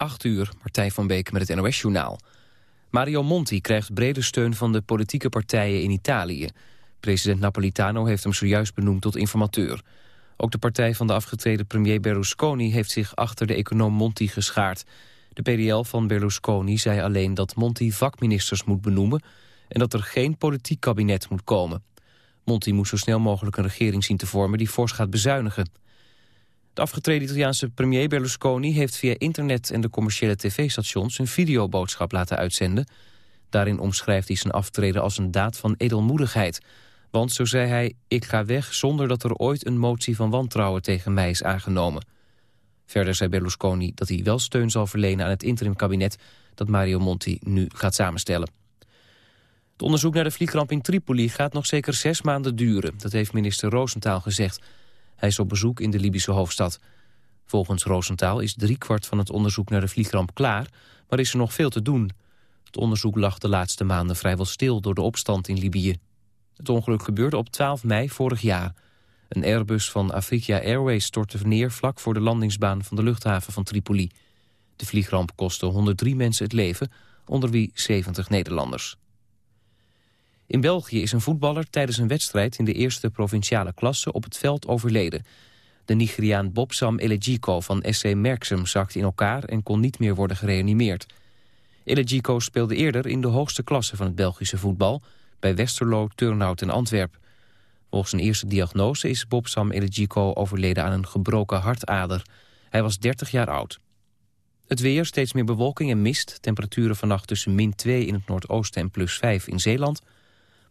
8 uur, Martijn van Beek met het NOS-journaal. Mario Monti krijgt brede steun van de politieke partijen in Italië. President Napolitano heeft hem zojuist benoemd tot informateur. Ook de partij van de afgetreden premier Berlusconi heeft zich achter de econoom Monti geschaard. De PDL van Berlusconi zei alleen dat Monti vakministers moet benoemen... en dat er geen politiek kabinet moet komen. Monti moet zo snel mogelijk een regering zien te vormen die fors gaat bezuinigen. De afgetreden Italiaanse premier Berlusconi heeft via internet en de commerciële tv-stations een videoboodschap laten uitzenden. Daarin omschrijft hij zijn aftreden als een daad van edelmoedigheid. Want, zo zei hij, ik ga weg zonder dat er ooit een motie van wantrouwen tegen mij is aangenomen. Verder zei Berlusconi dat hij wel steun zal verlenen aan het interimkabinet dat Mario Monti nu gaat samenstellen. Het onderzoek naar de vliegramp in Tripoli gaat nog zeker zes maanden duren. Dat heeft minister Roosentaal gezegd. Hij is op bezoek in de Libische hoofdstad. Volgens Roosentaal is driekwart van het onderzoek naar de vliegramp klaar... maar is er nog veel te doen. Het onderzoek lag de laatste maanden vrijwel stil door de opstand in Libië. Het ongeluk gebeurde op 12 mei vorig jaar. Een Airbus van Afrika Airways stortte neer vlak voor de landingsbaan van de luchthaven van Tripoli. De vliegramp kostte 103 mensen het leven, onder wie 70 Nederlanders. In België is een voetballer tijdens een wedstrijd in de eerste provinciale klasse op het veld overleden. De Nigeriaan Bobsam Elegiko van SC Merksem zakte in elkaar en kon niet meer worden gereanimeerd. Elegiko speelde eerder in de hoogste klasse van het Belgische voetbal, bij Westerlo, Turnhout en Antwerp. Volgens een eerste diagnose is Bobsam Elegiko overleden aan een gebroken hartader. Hij was 30 jaar oud. Het weer, steeds meer bewolking en mist. Temperaturen vannacht tussen min 2 in het noordoosten en plus 5 in Zeeland.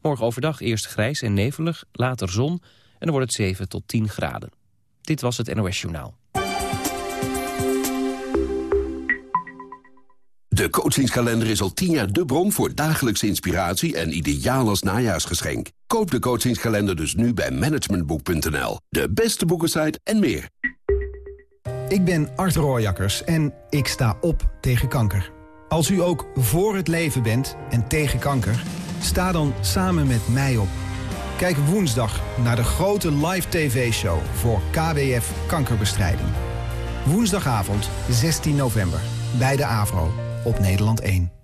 Morgen overdag eerst grijs en nevelig, later zon en dan wordt het 7 tot 10 graden. Dit was het NOS Journaal. De coachingskalender is al 10 jaar de bron voor dagelijkse inspiratie en ideaal als najaarsgeschenk. Koop de coachingskalender dus nu bij managementboek.nl. De beste boekensite en meer. Ik ben Art Rooijakkers en ik sta op tegen kanker. Als u ook voor het leven bent en tegen kanker... sta dan samen met mij op. Kijk woensdag naar de grote live tv-show voor KWF Kankerbestrijding. Woensdagavond 16 november bij de AVRO op Nederland 1.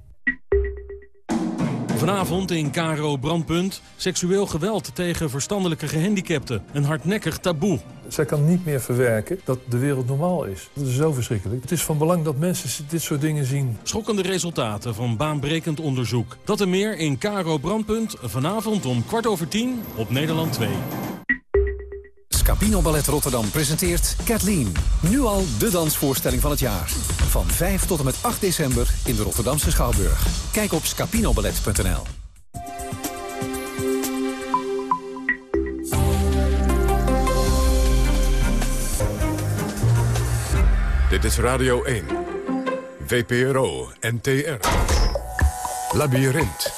Vanavond in Caro Brandpunt. Seksueel geweld tegen verstandelijke gehandicapten. Een hardnekkig taboe. Zij kan niet meer verwerken dat de wereld normaal is. Dat is zo verschrikkelijk. Het is van belang dat mensen dit soort dingen zien. Schokkende resultaten van baanbrekend onderzoek. Dat en meer in Caro Brandpunt. Vanavond om kwart over tien op Nederland 2. Scapino Ballet Rotterdam presenteert Kathleen. Nu al de dansvoorstelling van het jaar. Van 5 tot en met 8 december in de Rotterdamse Schouwburg. Kijk op scapinoballet.nl. Dit is Radio 1. VPRO NTR. Labyrinth.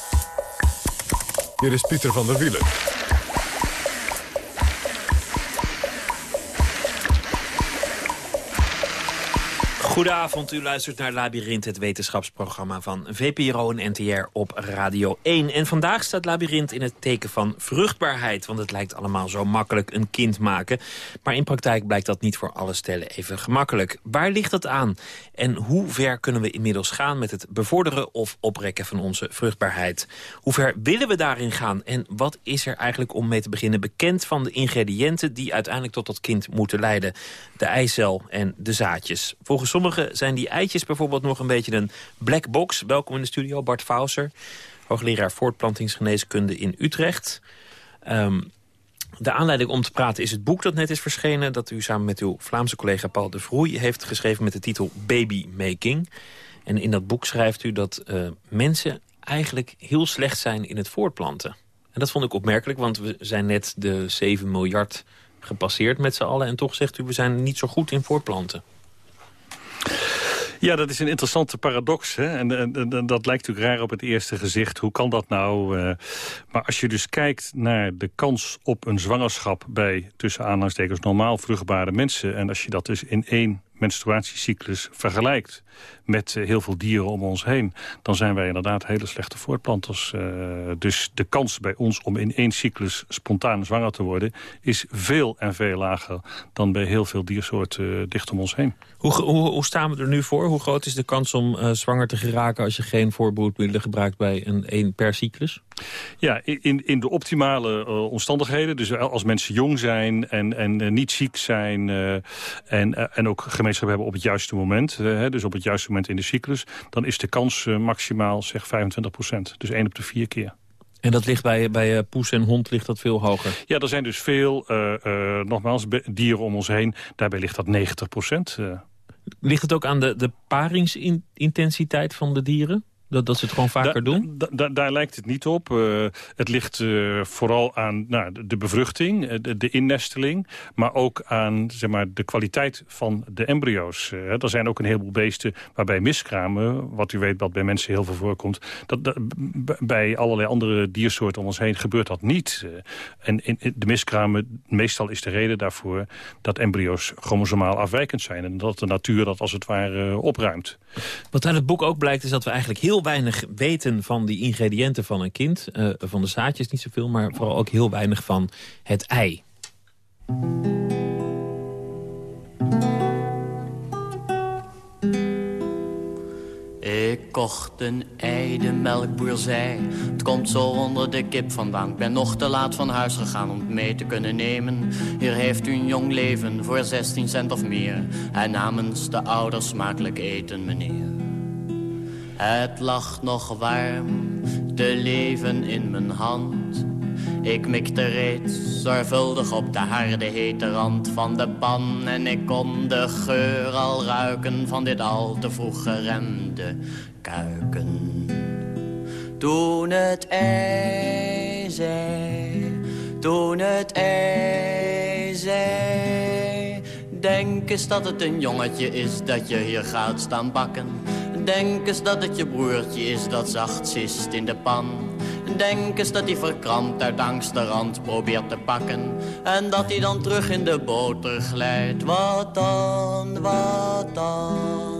Hier is Pieter van der Wielen. Goedenavond, u luistert naar Labyrinth, het wetenschapsprogramma van VPRO en NTR op Radio 1. En vandaag staat Labyrinth in het teken van vruchtbaarheid, want het lijkt allemaal zo makkelijk een kind maken. Maar in praktijk blijkt dat niet voor alle stellen even gemakkelijk. Waar ligt dat aan? En hoe ver kunnen we inmiddels gaan met het bevorderen of oprekken van onze vruchtbaarheid? Hoe ver willen we daarin gaan? En wat is er eigenlijk om mee te beginnen bekend van de ingrediënten die uiteindelijk tot dat kind moeten leiden? De eicel en de zaadjes. Volgens zijn die eitjes bijvoorbeeld nog een beetje een black box. Welkom in de studio, Bart Fauser, hoogleraar voortplantingsgeneeskunde in Utrecht. Ehm, de aanleiding om te praten is het boek dat net is verschenen... dat u samen met uw Vlaamse collega Paul de Vroei heeft geschreven... met de titel Baby Making. En in dat boek schrijft u dat uh, mensen eigenlijk heel slecht zijn in het voortplanten. En dat vond ik opmerkelijk, want we zijn net de 7 miljard gepasseerd met z'n allen... en toch zegt u, we zijn niet zo goed in voortplanten. Ja, dat is een interessante paradox. Hè? En, en, dat lijkt natuurlijk raar op het eerste gezicht. Hoe kan dat nou? Uh, maar als je dus kijkt naar de kans op een zwangerschap... bij tussen aanhalingstekens normaal vruchtbare mensen... en als je dat dus in één menstruatiecyclus vergelijkt met eh, heel veel dieren om ons heen... dan zijn wij inderdaad hele slechte voortplanters. Uh, dus de kans bij ons om in één cyclus spontaan zwanger te worden... is veel en veel lager dan bij heel veel diersoorten uh, dicht om ons heen. Hoe, hoe, staan we er nu voor? Hoe groot is de kans om zwanger te geraken... als je geen voorbroedmiddelen gebruikt bij een één per cyclus? Ja, in, in de optimale omstandigheden. Dus als mensen jong zijn en, en niet ziek zijn... en, en ook gemeenschap hebben op het juiste moment... dus op het juiste moment in de cyclus... dan is de kans maximaal zeg 25 procent. Dus 1 op de 4 keer. En dat ligt bij, bij poes en hond ligt dat veel hoger? Ja, er zijn dus veel, nogmaals, dieren om ons heen. Daarbij ligt dat 90 procent. Ligt het ook aan de, de paringsintensiteit van de dieren? Dat, dat ze het gewoon vaker doen? daar lijkt het niet op. Uh, het ligt uh, vooral aan nou, de bevruchting, eh, de, de, innesteling... maar ook aan zeg maar, de kwaliteit van de embryo's. Uh, er zijn ook een heleboel beesten waarbij miskramen... wat u weet wat bij mensen heel veel voorkomt... Dat, dat bij allerlei andere diersoorten om ons heen gebeurt dat niet. en in, in, de miskramen, meestal is de reden daarvoor... dat embryo's chromosomaal afwijkend zijn... en dat de natuur dat als het ware opruimt. Wat uit het boek ook blijkt is dat we eigenlijk heel weinig weten van die ingrediënten van een kind. Uh, van de zaadjes niet zoveel, maar vooral ook heel weinig van het ei. Ik kocht een ei, de melkboer zei Het komt zo onder de kip vandaan Ik ben nog te laat van huis gegaan om het mee te kunnen nemen Hier heeft u een jong leven voor 16 cent of meer En namens de ouders smakelijk eten, meneer het lag nog warm, te leven in mijn hand. Ik mikte reeds zorgvuldig op de harde hete rand van de pan. En ik kon de geur al ruiken van dit al te vroeg geremde kuiken. Toen het ei toen het ei Denk eens dat het een jongetje is dat je hier gaat staan bakken Denk eens dat het je broertje is dat zacht zist in de pan. Denk eens dat hij verkrampt uit angst de rand probeert te pakken. En dat hij dan terug in de boter glijdt. Wat dan, wat dan?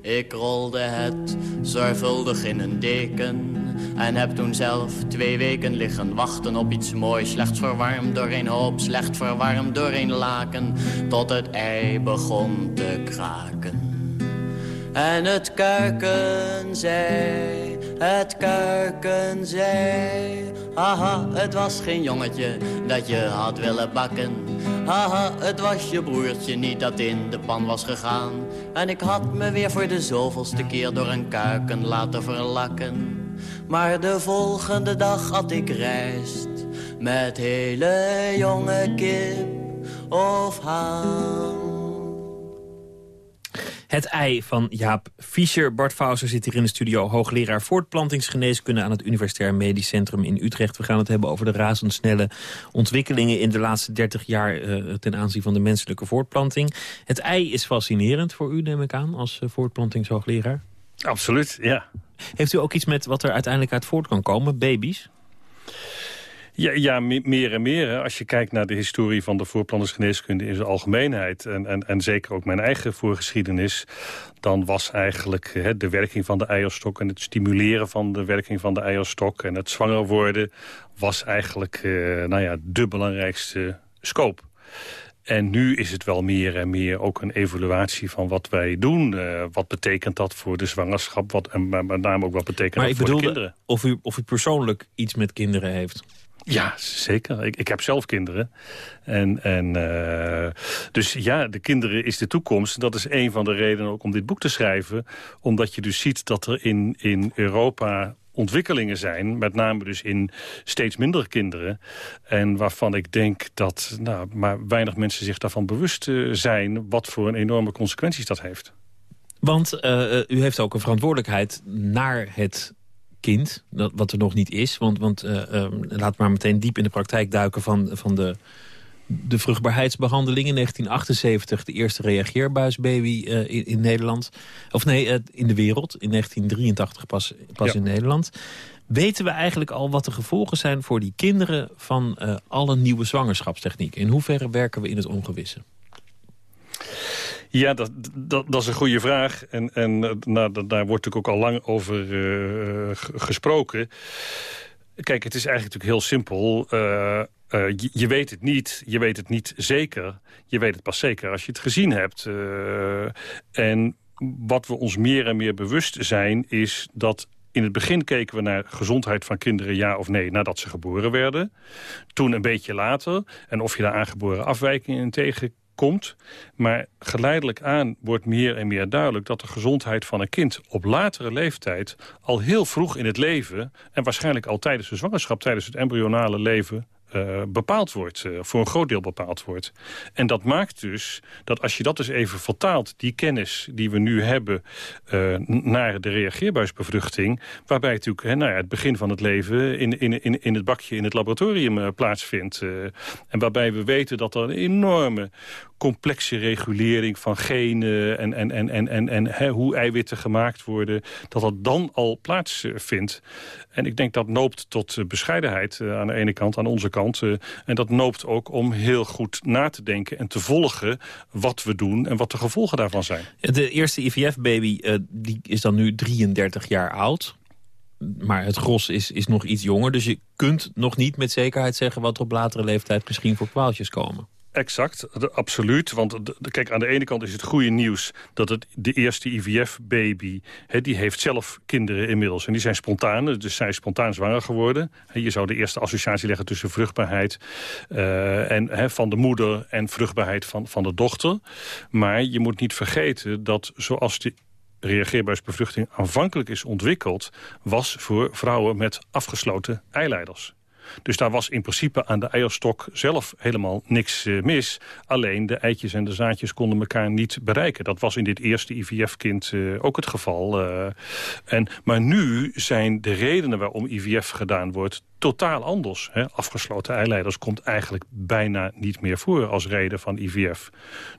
Ik rolde het zorgvuldig in een deken. En heb toen zelf twee weken liggen wachten op iets moois. Slecht verwarmd door een hoop, slecht verwarmd door een laken. Tot het ei begon te kraken. En het kuiken zei, het kuiken zei. Haha, het was geen jongetje dat je had willen bakken. Haha, het was je broertje niet dat in de pan was gegaan. En ik had me weer voor de zoveelste keer door een kuiken laten verlakken. Maar de volgende dag had ik rijst met hele jonge kip of haan. Het ei van Jaap Fischer. Bart Fauser zit hier in de studio. Hoogleraar voortplantingsgeneeskunde aan het Universitair Medisch Centrum in Utrecht. We gaan het hebben over de razendsnelle ontwikkelingen in de laatste 30 jaar uh, ten aanzien van de menselijke voortplanting. Het ei is fascinerend voor u, neem ik aan, als uh, voortplantingshoogleraar. Absoluut, ja. Heeft u ook iets met wat er uiteindelijk uit voort kan komen, baby's? Ja, ja, meer en meer. Als je kijkt naar de historie van de voorplannersgeneeskunde in zijn algemeenheid... En, en, en zeker ook mijn eigen voorgeschiedenis... dan was eigenlijk hè, de werking van de eierstok... en het stimuleren van de werking van de eierstok... en het zwanger worden was eigenlijk eh, nou ja, de belangrijkste scope. En nu is het wel meer en meer ook een evaluatie van wat wij doen. Uh, wat betekent dat voor de zwangerschap? Wat, en met name ook wat betekent maar dat voor de kinderen? Of u, of u persoonlijk iets met kinderen heeft. Ja, zeker. Ik, ik heb zelf kinderen. En, en, uh, dus ja, de kinderen is de toekomst. Dat is een van de redenen ook om dit boek te schrijven. Omdat je dus ziet dat er in, in Europa ontwikkelingen zijn. Met name dus in steeds minder kinderen. En waarvan ik denk dat nou, maar weinig mensen zich daarvan bewust uh, zijn... wat voor een enorme consequenties dat heeft. Want uh, u heeft ook een verantwoordelijkheid naar het kind, dat, wat er nog niet is. Want, want uh, uh, laat maar meteen diep in de praktijk duiken van, van de, de vruchtbaarheidsbehandeling in 1978. De eerste reageerbuisbaby uh, in, in, Nederland. Of nee, in de wereld. In 1983 pas, pas in Nederland. Weten we eigenlijk al wat de gevolgen zijn voor die kinderen... van alle nieuwe zwangerschapstechnieken? In hoeverre werken we in het ongewisse? Ja, dat, dat, is een goede vraag. En, en nou, daar wordt natuurlijk ook al lang over gesproken. Kijk, het is eigenlijk natuurlijk heel simpel. Uh, je, weet het niet, je weet het niet zeker. Je weet het pas zeker als je het gezien hebt. En wat we ons meer en meer bewust zijn... is dat in het begin keken we naar gezondheid van kinderen ja of nee... nadat ze geboren werden. Toen een beetje later. En of je daar aangeboren afwijkingen tegen komt. Maar geleidelijk aan wordt meer en meer duidelijk... dat de gezondheid van een kind op latere leeftijd... al heel vroeg in het leven... en waarschijnlijk al tijdens de zwangerschap... tijdens het embryonale leven uh, bepaald wordt, uh, voor een groot deel bepaald wordt. En dat maakt dus dat als je dat eens even vertaalt, die kennis die we nu hebben uh, naar de reageerbuisbevruchting, waarbij natuurlijk nou ja, het begin van het leven in, in, in, in het bakje in het laboratorium plaatsvindt. en waarbij we weten dat er een enorme complexe regulering van genen en, en, en, en, en, en hè, hoe eiwitten gemaakt worden, dat dat dan al plaatsvindt. En ik denk dat noopt tot bescheidenheid aan de ene kant, aan onze kant eh, en dat noopt ook om heel goed na te denken en te volgen wat we doen en wat de gevolgen daarvan zijn. De eerste IVF-baby die is dan nu 33 jaar oud. Maar het gros is, is nog iets jonger. Dus je kunt nog niet met zekerheid zeggen... wat er op latere leeftijd misschien voor kwaaltjes komen. Exact, absoluut. Want kijk, aan de ene kant is het goede nieuws... dat het de eerste IVF-baby, die heeft zelf kinderen inmiddels. En die zijn spontaan, dus zij is spontaan zwanger geworden. Je zou de eerste associatie leggen tussen vruchtbaarheid uh, en, van de moeder... en vruchtbaarheid van, van de dochter. Maar je moet niet vergeten dat zoals de reageerbuisbevruchting aanvankelijk is ontwikkeld... was voor vrouwen met afgesloten eileiders. Dus daar was in principe aan de eierstok zelf helemaal niks uh, mis. Alleen de eitjes en de zaadjes konden elkaar niet bereiken. Dat was in dit eerste IVF-kind eh, ook het geval. Uh, en, maar nu zijn de redenen waarom IVF gedaan wordt totaal anders. Hè. Afgesloten eileiders komt eigenlijk bijna niet meer voor als reden van IVF.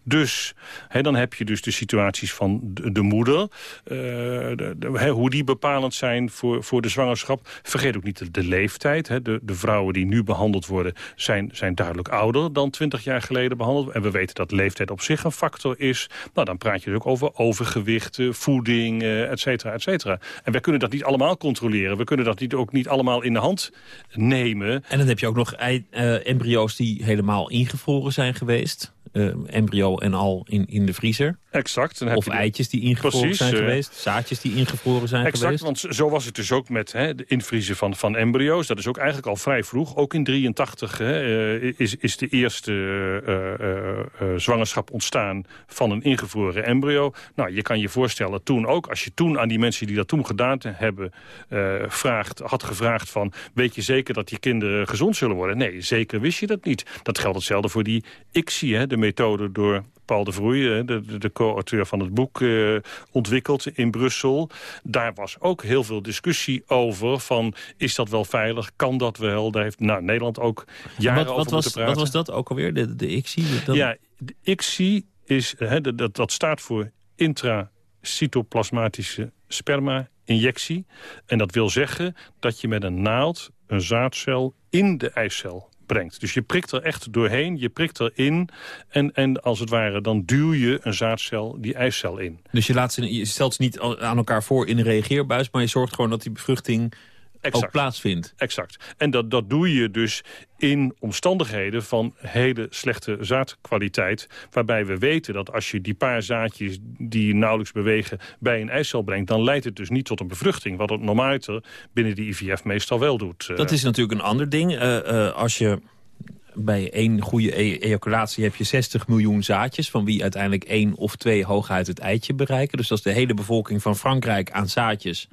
Dus hè, dan heb je dus de situaties van de, moeder. Uh, de, hoe die bepalend zijn voor, voor de zwangerschap. Vergeet ook niet de, leeftijd. Hè. De, de vrouwen die nu behandeld worden zijn, zijn duidelijk ouder dan 20 jaar geleden behandeld. En we weten dat leeftijd op zich een factor is. Nou, dan praat je dus ook over overgewicht, voeding, uh, et cetera, et cetera. En wij kunnen dat niet allemaal controleren. We kunnen dat niet, ook niet allemaal in de hand nemen. En dan heb je ook nog uh, embryo's die helemaal ingevroren zijn geweest. Uh, embryo en al in, in de vriezer. Exact. Dan heb of je eitjes die ingevroren precies, zijn uh, geweest. Zaadjes die ingevroren zijn exact, geweest. want zo was het dus ook met hè, de invriezen van, van embryo's. Dat is ook eigenlijk al vrij vroeg. Ook in 83 hè, uh, is, is de eerste zwangerschap ontstaan van een ingevroren embryo. Nou, je kan je voorstellen toen ook, als je toen aan die mensen die dat toen gedaan hebben... vraagt, had gevraagd van, weet je zeker dat die kinderen gezond zullen worden? Nee, zeker wist je dat niet. Dat geldt hetzelfde voor die ICSI, hè, de methode door Paul de Vroei, de, de, co-auteur van het boek, uh, ontwikkeld in Brussel. Daar was ook heel veel discussie over van, is dat wel veilig? Kan dat wel? Daar heeft nou, Nederland ook jaren wat, over was, praten. Wat was dat ook alweer, de, de ICSI? Ja, de ICSI is, dat, dat staat voor intracytoplasmatische sperma-injectie. En dat wil zeggen dat je met een naald een zaadcel in de eicel Dus je prikt er echt doorheen, je prikt erin... en, en als het ware, dan duw je een zaadcel die eicel in. Dus je, laat ze, je stelt ze niet aan elkaar voor in een reageerbuis... maar je zorgt gewoon dat die bevruchting exact. ook plaatsvindt. Exact. En dat, dat doe je dus in omstandigheden van hele slechte zaadkwaliteit... waarbij we weten dat als je die paar zaadjes die nauwelijks bewegen... bij een eicel brengt, dan leidt het dus niet tot een bevruchting. Wat het normaliter binnen de IVF meestal wel doet. Dat is natuurlijk een ander ding. Uh, uh, als je bij één goede e ejaculatie heb je 60 miljoen zaadjes... van wie uiteindelijk één of twee hooguit het eitje bereiken. Dus dat is de hele bevolking van Frankrijk aan zaadjes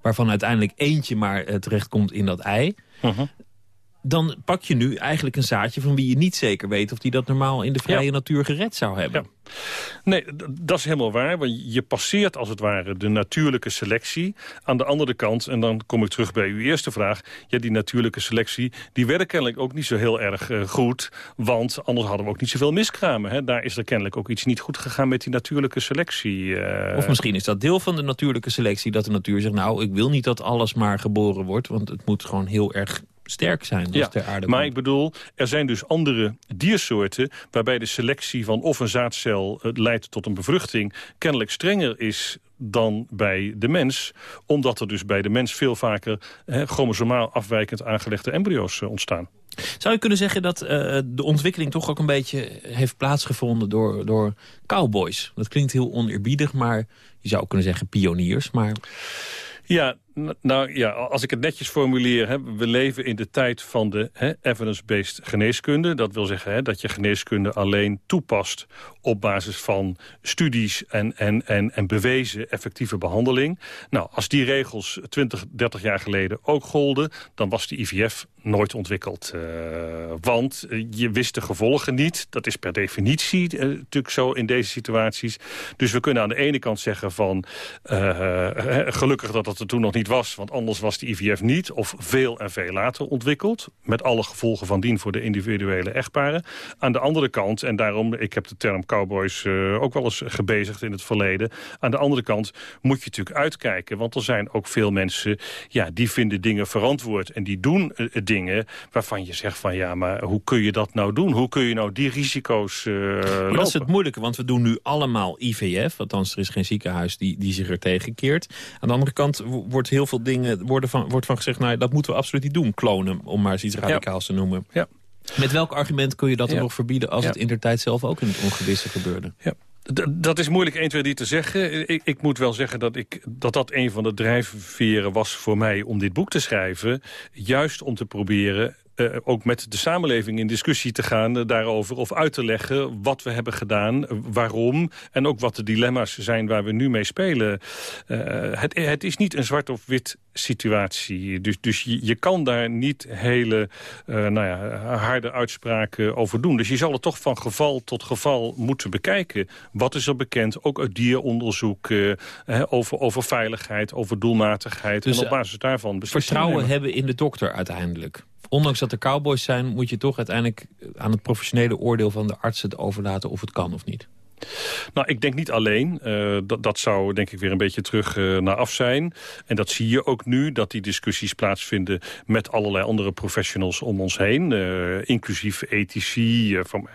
waarvan uiteindelijk eentje maar uh, terechtkomt in dat ei... -huh. Dan pak je nu eigenlijk een zaadje van wie je niet zeker weet... of die dat normaal in de vrije ja. natuur gered zou hebben. Ja. Nee, dat is helemaal waar. Want je passeert als het ware de natuurlijke selectie. Aan de andere kant, en dan kom ik terug bij uw eerste vraag... ja, die natuurlijke selectie, die werkt kennelijk ook niet zo heel erg uh, goed. Want anders hadden we ook niet zoveel miskramen. Hè? Daar is er kennelijk ook iets niet goed gegaan met die natuurlijke selectie. Uh... Of misschien is dat deel van de natuurlijke selectie... dat de natuur zegt, nou, ik wil niet dat alles maar geboren wordt... want het moet gewoon heel erg sterk zijn als ja, ter aarde maar komt. ik bedoel, er zijn dus andere diersoorten... waarbij de selectie van of een zaadcel eh, leidt tot een bevruchting... kennelijk strenger is dan bij de mens. Omdat er dus bij de mens veel vaker hè, chromosomaal afwijkend aangelegde embryo's eh, ontstaan. Zou je kunnen zeggen dat eh, de ontwikkeling toch ook een beetje heeft plaatsgevonden door, door cowboys? Dat klinkt heel oneerbiedig, maar je zou ook kunnen zeggen pioniers. Maar Ja, nou ja, als ik het netjes formuleer... Hè, we leven in de tijd van de evidence-based geneeskunde. Dat wil zeggen hè, dat je geneeskunde alleen toepast... op basis van studies en, en, en, en bewezen effectieve behandeling. Nou, als die regels 20, 30 jaar geleden ook golden... dan was de IVF nooit ontwikkeld. Eh, want eh, je wist de gevolgen niet. Dat is per definitie eh, natuurlijk zo in deze situaties. Dus we kunnen aan de ene kant zeggen van... gelukkig dat het er toen nog niet was... want anders was de IVF niet of veel en veel later ontwikkeld... met alle gevolgen van dien voor de individuele echtparen. Aan de andere kant, en daarom... ik heb de term cowboys eh, ook wel eens gebezigd in het verleden... aan de andere kant moet je natuurlijk uitkijken... want er zijn ook veel mensen ja, die vinden dingen verantwoord... en die doen eh, dingen waarvan je zegt van... ja, maar hoe kun je dat nou doen? Hoe kun je nou die risico's eh Maar lopen? dat is het moeilijke, want we doen nu allemaal IVF. Althans, er is geen ziekenhuis die, die zich er tegen keert. Aan de andere kant wo- heel veel dingen worden van, wordt van gezegd... nou, dat moeten we absoluut niet doen, klonen, om maar eens iets radicaals te noemen. Ja. Met welk argument kun je dat Ja. er nog verbieden... als Ja. het in der tijd zelf ook in het ongewisse gebeurde? Ja. D- Dat is moeilijk 1, 2, 3 te zeggen. Ik, ik moet wel zeggen dat, ik, dat dat een van de drijfveren was voor mij om dit boek te schrijven. Juist om te proberen eh, ook met de samenleving in discussie te gaan eh, daarover. Of uit te leggen wat we hebben gedaan, eh, waarom. En ook wat de dilemma's zijn waar we nu mee spelen. Het, het is niet een zwart of wit situatie. Dus, dus je, je kan daar niet hele nou ja, harde uitspraken over doen. Dus je zal het toch van geval tot geval moeten bekijken. Wat is er bekend, ook uit dieronderzoek... over, over veiligheid, over doelmatigheid. Dus, en op basis daarvan Vertrouwen nemen. hebben in de dokter uiteindelijk. Ondanks dat er cowboys zijn, moet je toch uiteindelijk aan het professionele oordeel van de arts het overlaten of het kan of niet. Nou, ik denk niet alleen. Eh, dat, dat zou denk ik weer een beetje terug eh, naar af zijn. En dat zie je ook nu, dat die discussies plaatsvinden... met allerlei andere professionals om ons heen. eh, inclusief ethici, van,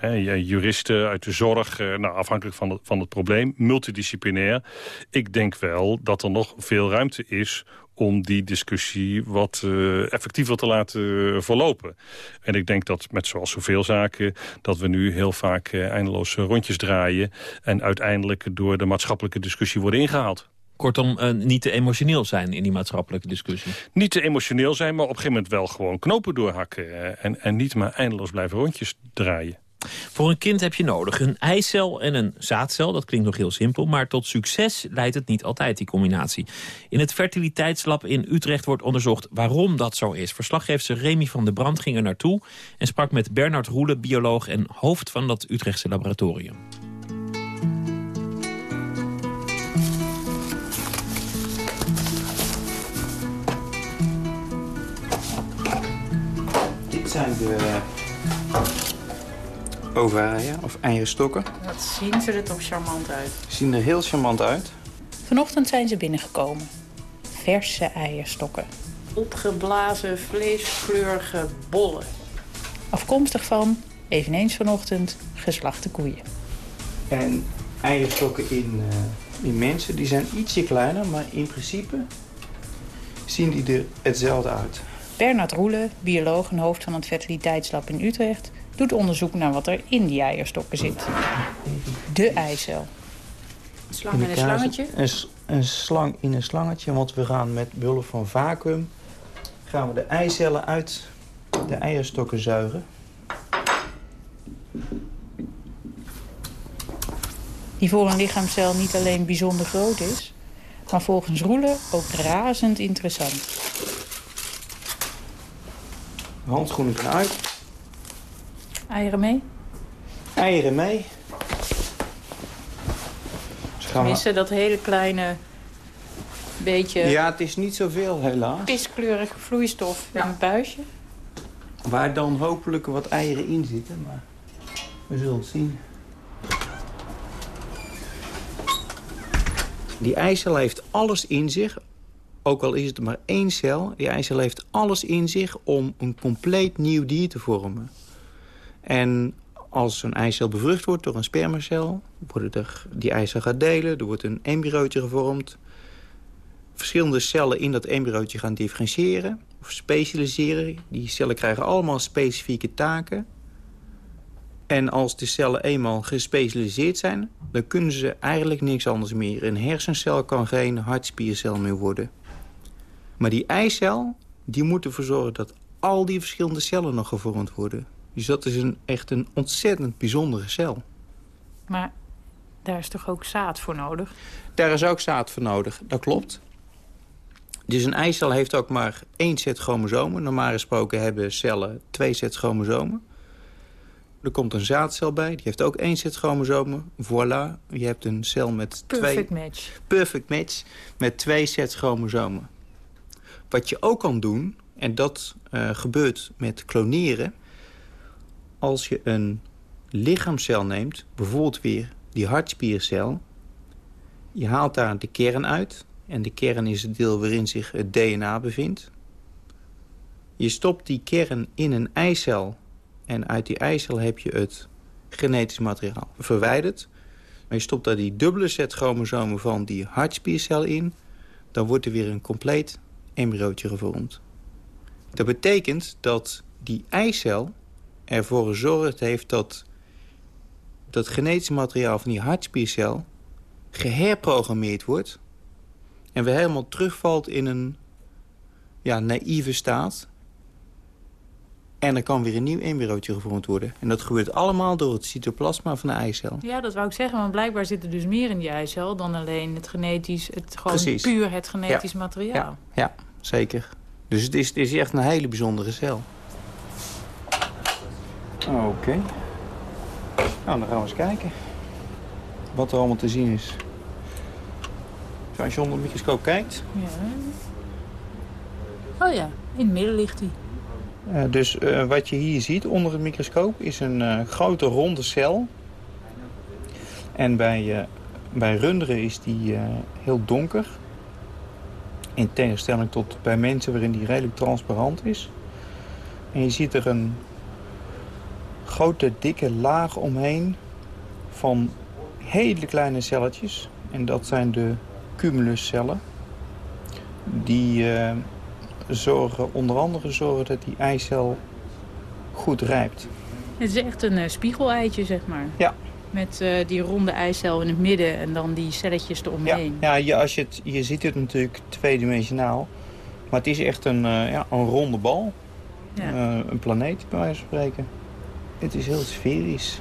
juristen uit de zorg. nou, afhankelijk van van het probleem. Multidisciplinair. Ik denk wel dat er nog veel ruimte is om die discussie wat eh, effectiever te laten eh, verlopen. En ik denk dat met zoals zoveel zaken... dat we nu heel vaak eh, eindeloos rondjes draaien... en uiteindelijk door de maatschappelijke discussie worden ingehaald. Kortom, niet te emotioneel zijn in die maatschappelijke discussie. Niet te emotioneel zijn, maar op een gegeven moment wel gewoon knopen doorhakken... en, en niet maar eindeloos blijven rondjes draaien. Voor een kind heb je nodig een eicel en een zaadcel. Dat klinkt nog heel simpel, maar tot succes leidt het niet altijd, die combinatie. In het fertiliteitslab in Utrecht wordt onderzocht waarom dat zo is. Verslaggever Remy van der Brand ging er naartoe... en sprak met Bernard Roele, bioloog en hoofd van dat Utrechtse laboratorium. Dit zijn de ovaria of eierstokken. Wat zien ze er toch charmant uit. Ze zien er heel charmant uit. Vanochtend zijn ze binnengekomen. Verse eierstokken. Opgeblazen, vleeskleurige bollen. Afkomstig van, eveneens vanochtend, geslachte koeien. En eierstokken in, eh, in mensen die zijn ietsje kleiner, maar in principe zien die er hetzelfde uit. Bernard Roele, bioloog en hoofd van het fertiliteitslab in Utrecht... doet onderzoek naar wat er in die eierstokken zit. De eicel. Slang in een slangetje. Een, een slang in een slangetje, want we gaan met behulp van vacuüm... gaan we de eicellen uit de eierstokken zuigen. Die voor een lichaamcel niet alleen bijzonder groot is... maar volgens Roele ook razend interessant. Handschoenen uit, Eieren mee? eieren mee. Dus gaan we- Tenminste, dat hele kleine beetje Ja, het is niet zoveel helaas. piskleurige vloeistof in een buisje. Waar dan hopelijk wat eieren in zitten, maar we zullen het zien. Die eicel heeft alles in zich ook al is het maar één cel... die eicel heeft alles in zich om een compleet nieuw dier te vormen. En als een eicel bevrucht wordt door een spermacel... wordt er, die eicel gaat delen, er wordt een embryootje gevormd. Verschillende cellen in dat embryootje gaan differentiëren of specialiseren. Die cellen krijgen allemaal specifieke taken. En als de cellen eenmaal gespecialiseerd zijn... dan kunnen ze eigenlijk niks anders meer. Een hersencel kan geen hartspiercel meer worden. Maar die eicel, die moet ervoor zorgen dat al die verschillende cellen nog gevormd worden. Dus dat is een, echt een ontzettend bijzondere cel. Maar daar is toch ook zaad voor nodig? Daar is ook zaad voor nodig, dat klopt. Dus een eicel heeft ook maar één set chromosomen. Normaal gesproken hebben cellen twee sets chromosomen. Er komt een zaadcel bij, die heeft ook één set chromosomen. Voilà, je hebt een cel met Perfect twee... match. Perfect match. Met twee sets chromosomen. Wat je ook kan doen, en dat uh, gebeurt met kloneren... als je een lichaamcel neemt, bijvoorbeeld weer die hartspiercel... je haalt daar de kern uit... en de kern is het deel waarin zich het DNA bevindt. Je stopt die kern in een eicel... en uit die eicel heb je het genetisch materiaal verwijderd... maar je stopt daar die dubbele set chromosomen van die hartspiercel in... dan wordt er weer een compleet embryootje gevormd. Dat betekent dat die eicel ervoor gezorgd heeft dat dat genetisch materiaal van die hartspiercel geherprogrammeerd wordt en weer helemaal terugvalt in een ja, naïeve staat. En er kan weer een nieuw embryootje gevormd worden. En dat gebeurt allemaal door het cytoplasma van de eicel. Ja, dat wou ik zeggen, want blijkbaar zit er dus meer in die eicel... dan alleen het genetisch, het, gewoon Precies. puur het genetisch Ja. materiaal. Ja, ja, zeker. Dus het is, het is echt een hele bijzondere cel. Oké. Nou, dan gaan we eens kijken. Wat er allemaal te zien is. Als je onder de microscoop kijkt... Ja. Oh ja, in het midden ligt hij. eh, dus eh, wat je hier ziet onder het microscoop is een eh, grote ronde cel. En bij, bij runderen is die heel donker. In tegenstelling tot bij mensen waarin die redelijk transparant is. En je ziet er een grote dikke laag omheen van hele kleine celletjes. En dat zijn de cumuluscellen. Die eh, zorgen onder andere zorgen dat die eicel goed rijpt. Het is echt een eh, spiegeleitje, zeg maar. Ja. Met eh, die ronde eicel in het midden en dan die celletjes Ja, eromheen. ja je, als je, het, je ziet het natuurlijk tweedimensionaal. Maar het is echt een, ja, een ronde bal. Ja. Een planeet, bij wijze van spreken. Het is heel sferisch.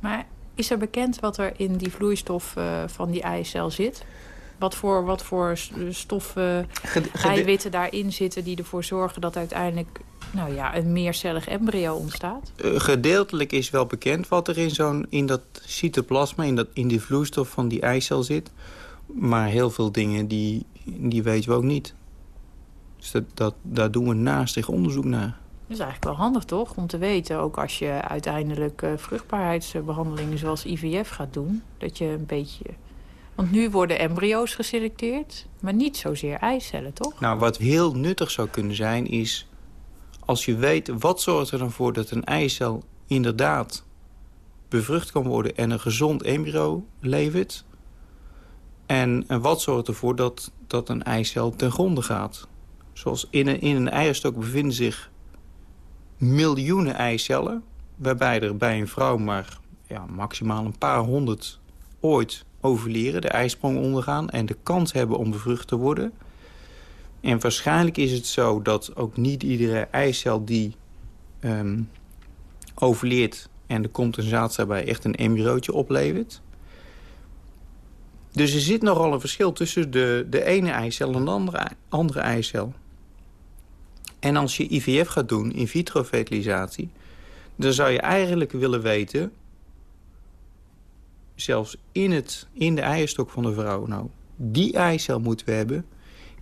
Maar is er bekend wat er in die vloeistof eh, van die eicel zit? Wat voor, wat voor stoffen, eiwitten daarin zitten... die ervoor zorgen dat uiteindelijk nou ja, een meercellig embryo ontstaat? Eh, gedeeltelijk is wel bekend wat er in, zo'n, in dat cytoplasma, in, dat, in die vloeistof van die eicel zit. Maar heel veel dingen, die, die weten we ook niet. Dus dat, dat, daar doen we naastig onderzoek naar. Dat is eigenlijk wel handig, toch? Om te weten, ook als je uiteindelijk eh, vruchtbaarheidsbehandelingen zoals IVF gaat doen... dat je een beetje... Want nu worden embryo's geselecteerd, maar niet zozeer eicellen, toch? Nou, wat heel nuttig zou kunnen zijn is... als je weet wat zorgt er dan voor dat een eicel inderdaad bevrucht kan worden... en een gezond embryo levert... en, wat zorgt ervoor dat, dat een eicel ten gronde gaat. Zoals in een, in een eierstok bevinden zich miljoenen eicellen... waarbij er bij een vrouw maar ja, maximaal een paar honderd ooit overleren... de ijsprong ondergaan en de kans hebben om bevrucht te worden... En waarschijnlijk is het zo dat ook niet iedere eicel die ehm, overleert... en er komt een zaadcel bij echt een embryootje oplevert. Dus er zit nogal een verschil tussen de, de ene eicel en de andere, andere eicel. En als je IVF gaat doen, in vitro fertilisatie... dan zou je eigenlijk willen weten... zelfs in, het, in de eierstok van de vrouw... nou, die eicel moeten we hebben...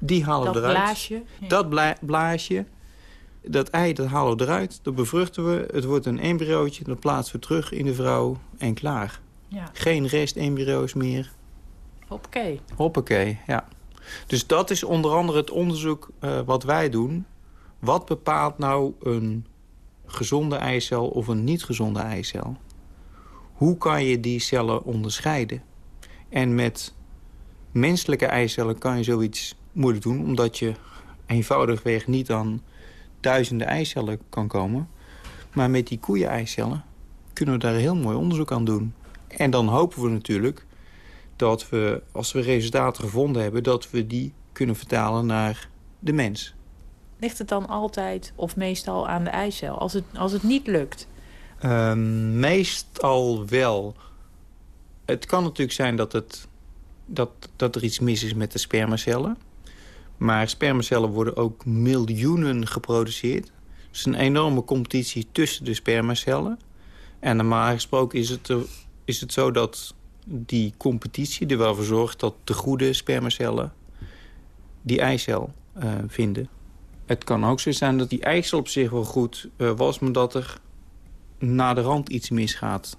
Die halen Dat we eruit. blaasje, ja. Dat bla- blaasje. Dat ei, dat halen we eruit. Dat bevruchten we. Het wordt een embryootje. Dat plaatsen we terug in de vrouw. En klaar. Ja. Geen restembryo's meer. Hoppakee. Hoppakee, ja. Dus dat is onder andere het onderzoek uh, wat wij doen. Wat bepaalt nou een gezonde eicel of een niet gezonde eicel? Hoe kan je die cellen onderscheiden? En met menselijke eicellen kan je zoiets moeilijk doen... omdat je eenvoudigweg niet aan duizenden eicellen kan komen. Maar met die koeien-eicellen kunnen we daar heel mooi onderzoek aan doen. En dan hopen we natuurlijk dat we, als we resultaten gevonden hebben... dat we die kunnen vertalen naar de mens. Ligt het dan altijd of meestal aan de eicel, als het, als het niet lukt? Ehm, meestal wel. Het kan natuurlijk zijn dat, het, dat, dat er iets mis is met de spermacellen. Maar spermacellen worden ook miljoenen geproduceerd. Is een enorme competitie tussen de spermacellen. En normaal gesproken is het, is het zo dat die competitie er wel voor zorgt... dat de goede spermacellen die eicel uh, vinden. Het kan ook zo zijn dat die eicel op zich wel goed uh, was... maar dat er na de rand iets misgaat.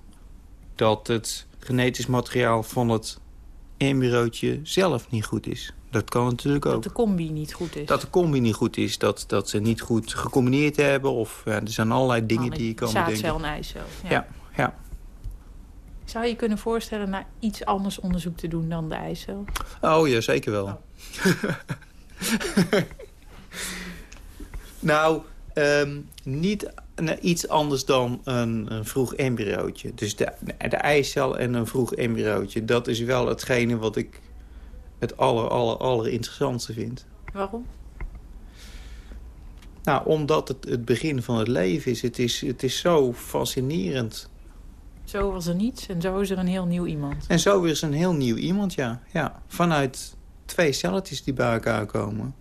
Dat het genetisch materiaal van het embryootje zelf niet goed is. Dat kan natuurlijk ook. Dat de combi niet goed is. Dat de combi niet goed is. Dat, dat ze niet goed gecombineerd hebben. Of ja, er zijn allerlei dingen die je kan bedenken. Zaadcel en eicel. Ja. ja, ja. Zou je kunnen voorstellen naar iets anders onderzoek te doen dan de eicel? Oh ja, zeker wel. Oh. nou, um, niet iets anders dan een, een, vroeg embryootje. Dus de, de eicel en een vroeg embryootje. Dat is wel hetgene wat ik het aller, aller, aller interessantste vind. Waarom? Nou, omdat het het begin van het leven is. Het is, het is zo fascinerend. Zo was er niets en zo is er een heel nieuw iemand. En zo is er een heel nieuw iemand, ja. ja. Vanuit twee celletjes die bij elkaar komen...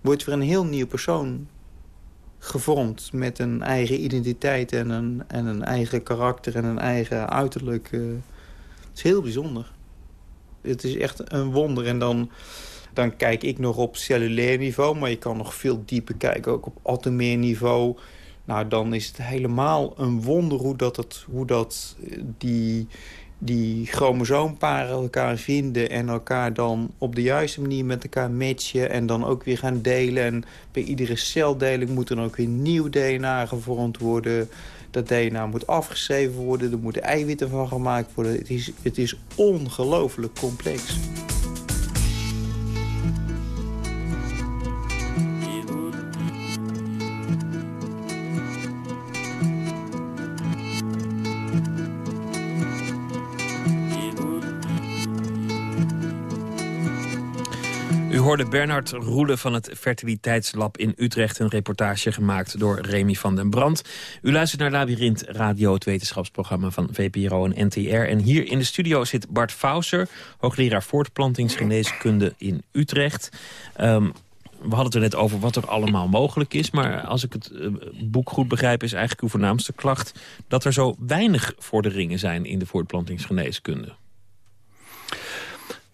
wordt weer een heel nieuw persoon gevormd... met een eigen identiteit en een, en een eigen karakter en een eigen uiterlijk. Uh, het is heel bijzonder. Het is echt een wonder. En dan, dan kijk ik nog op cellulair niveau... maar je kan nog veel dieper kijken, ook op atomair niveau... Nou, dan is het helemaal een wonder hoe dat, het, hoe dat die, die chromosoomparen elkaar vinden... en elkaar dan op de juiste manier met elkaar matchen... en dan ook weer gaan delen. En bij iedere celdeling moet dan ook weer nieuw DNA gevormd worden. Dat DNA moet afgeschreven worden, er moeten eiwitten van gemaakt worden. Het is, het is ongelooflijk complex. Hoorde Bernard Roelen van het Fertiliteitslab in Utrecht... een reportage gemaakt door Remy van den Brand. U luistert naar Labyrinth Radio, het wetenschapsprogramma van VPRO en NTR. En hier in de studio zit Bart Fauser, hoogleraar voortplantingsgeneeskunde in Utrecht. Ehm, we hadden het er net over wat er allemaal mogelijk is. Maar als ik het eh, boek goed begrijp, is eigenlijk uw voornaamste klacht... dat er zo weinig vorderingen zijn in de voortplantingsgeneeskunde.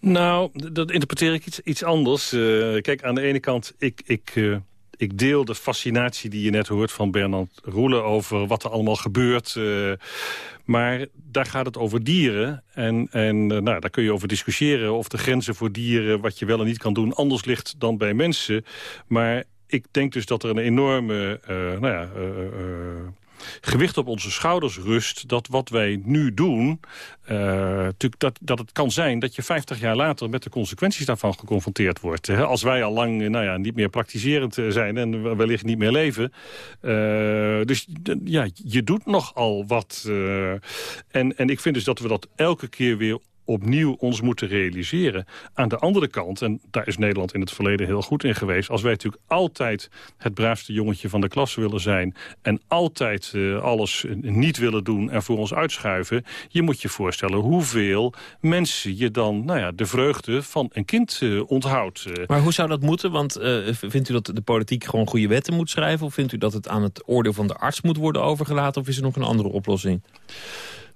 Nou, dat interpreteer ik iets, iets anders. Uh, kijk, aan de ene kant, ik, ik, uh, ik deel de fascinatie die je net hoort van Bernard Roelen... over wat er allemaal gebeurt. Uh, maar daar gaat het over dieren. En, en nou, daar kun je over discussiëren of de grenzen voor dieren... wat je wel en niet kan doen, anders ligt dan bij mensen. Maar ik denk dus dat er een enorme... nou ja, gewicht op onze schouders rust... dat wat wij nu doen, uh, dat, dat het kan zijn... dat je 50 jaar later met de consequenties daarvan geconfronteerd wordt. Als wij al lang nou ja, niet meer praktiserend eh, zijn en wellicht niet meer leven. Dus ja, je doet nogal wat. En, en ik vind dus dat we dat elke keer weer opnieuw ons moeten realiseren. Aan de andere kant, en daar is Nederland in het verleden heel goed in geweest... als wij natuurlijk altijd het braafste jongetje van de klas willen zijn... en altijd uh, alles niet willen doen en voor ons uitschuiven... je moet je voorstellen hoeveel mensen je dan nou ja, de vreugde van een kind uh, onthoudt. Eh. Maar hoe zou dat moeten? Want vindt u dat de politiek gewoon goede wetten moet schrijven... of vindt u dat het aan het oordeel van de arts moet worden overgelaten... of is er nog een andere oplossing?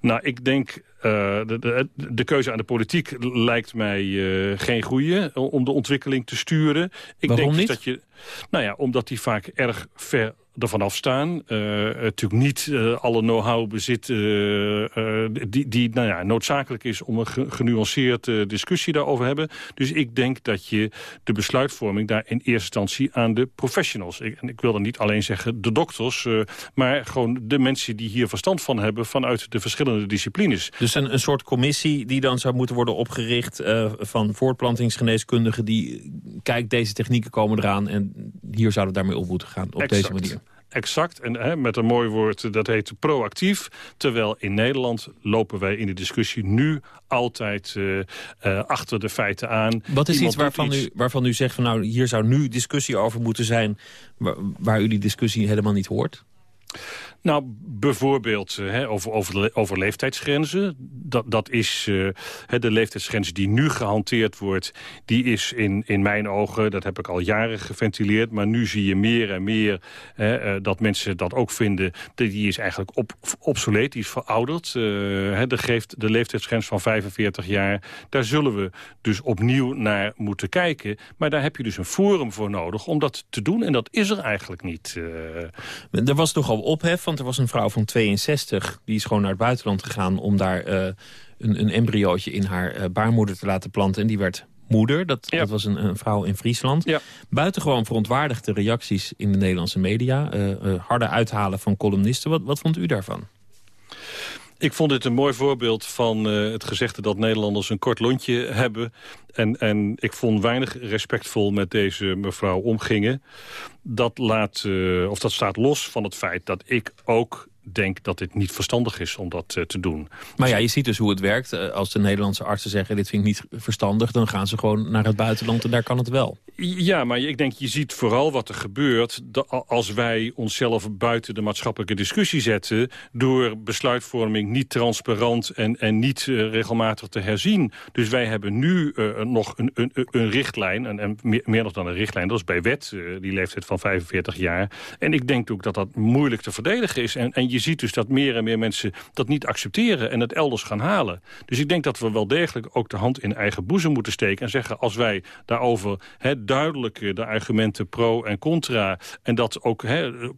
Nou, ik denk, uh, de, de, de, keuze aan de politiek lijkt mij uh, geen goede om de ontwikkeling te sturen. Ik Waarom denk niet? dat je, nou ja, omdat die vaak erg ver ervan afstaan. Uh, natuurlijk niet uh, alle know-how bezit uh, die, die nou ja, noodzakelijk is... om een genuanceerde discussie daarover te hebben. Dus ik denk dat je de besluitvorming daar in eerste instantie aan de professionals... Ik, en ik wil dan niet alleen zeggen de dokters... maar gewoon de mensen die hier verstand van hebben... vanuit de verschillende disciplines. Dus een, een soort commissie die dan zou moeten worden opgericht... van voortplantingsgeneeskundigen die kijkt deze technieken komen eraan... en hier zouden we daarmee op moeten gaan op deze manier. Exact, en hè, met een mooi woord, dat heet proactief. Terwijl in Nederland lopen wij in de discussie nu altijd uh, uh, achter de feiten aan. Wat is iets waarvan, U, waarvan u zegt, van nou hier zou nu discussie over moeten zijn... waar, waar u die discussie helemaal niet hoort? Nou, bijvoorbeeld uh, over, over, over, leeftijdsgrenzen. Dat, dat is uh, de leeftijdsgrens die nu gehanteerd wordt... die is in, in mijn ogen, dat heb ik al jaren geventileerd... maar nu zie je meer en meer uh, dat mensen dat ook vinden... die is eigenlijk op, obsoleet, die is verouderd. de, geeft de leeftijdsgrens van 45 jaar... daar zullen we dus opnieuw naar moeten kijken. Maar daar heb je dus een forum voor nodig om dat te doen. En dat is er eigenlijk niet. Er was nogal ophef want er was een vrouw van 62... die is gewoon naar het buitenland gegaan om daar uh, een, een embryootje in haar uh, baarmoeder te laten planten. En die werd moeder. Dat, dat was een, een, vrouw in Friesland. Ja. Buitengewoon verontwaardigde reacties in de Nederlandse media. Uh, harde uithalen van columnisten. Wat, wat vond u daarvan? Ik vond dit een mooi voorbeeld van uh, het gezegde dat Nederlanders een kort lontje hebben. En, en ik vond weinig respectvol met deze mevrouw omgingen. Dat, laat, uh, of dat staat los van het feit dat ik ook denk dat dit niet verstandig is om dat uh, te doen. Maar ja, je ziet dus hoe het werkt. Uh, als de Nederlandse artsen zeggen dit vind ik niet verstandig... dan gaan ze gewoon naar het buitenland en daar kan het wel. Ja, maar ik denk je ziet vooral wat er gebeurt... als wij onszelf buiten de maatschappelijke discussie zetten... door besluitvorming niet transparant en, en niet uh, regelmatig te herzien. Dus wij hebben nu nog een, een, een richtlijn, en, en meer, meer, nog dan een richtlijn... dat is bij wet, die leeftijd van 45 jaar. En ik denk ook dat dat moeilijk te verdedigen is. En, en je ziet dus dat meer en meer mensen dat niet accepteren... en het elders gaan halen. Dus ik denk dat we wel degelijk ook de hand in eigen boezem moeten steken... en zeggen als wij daarover he, de argumenten pro en contra... en dat ook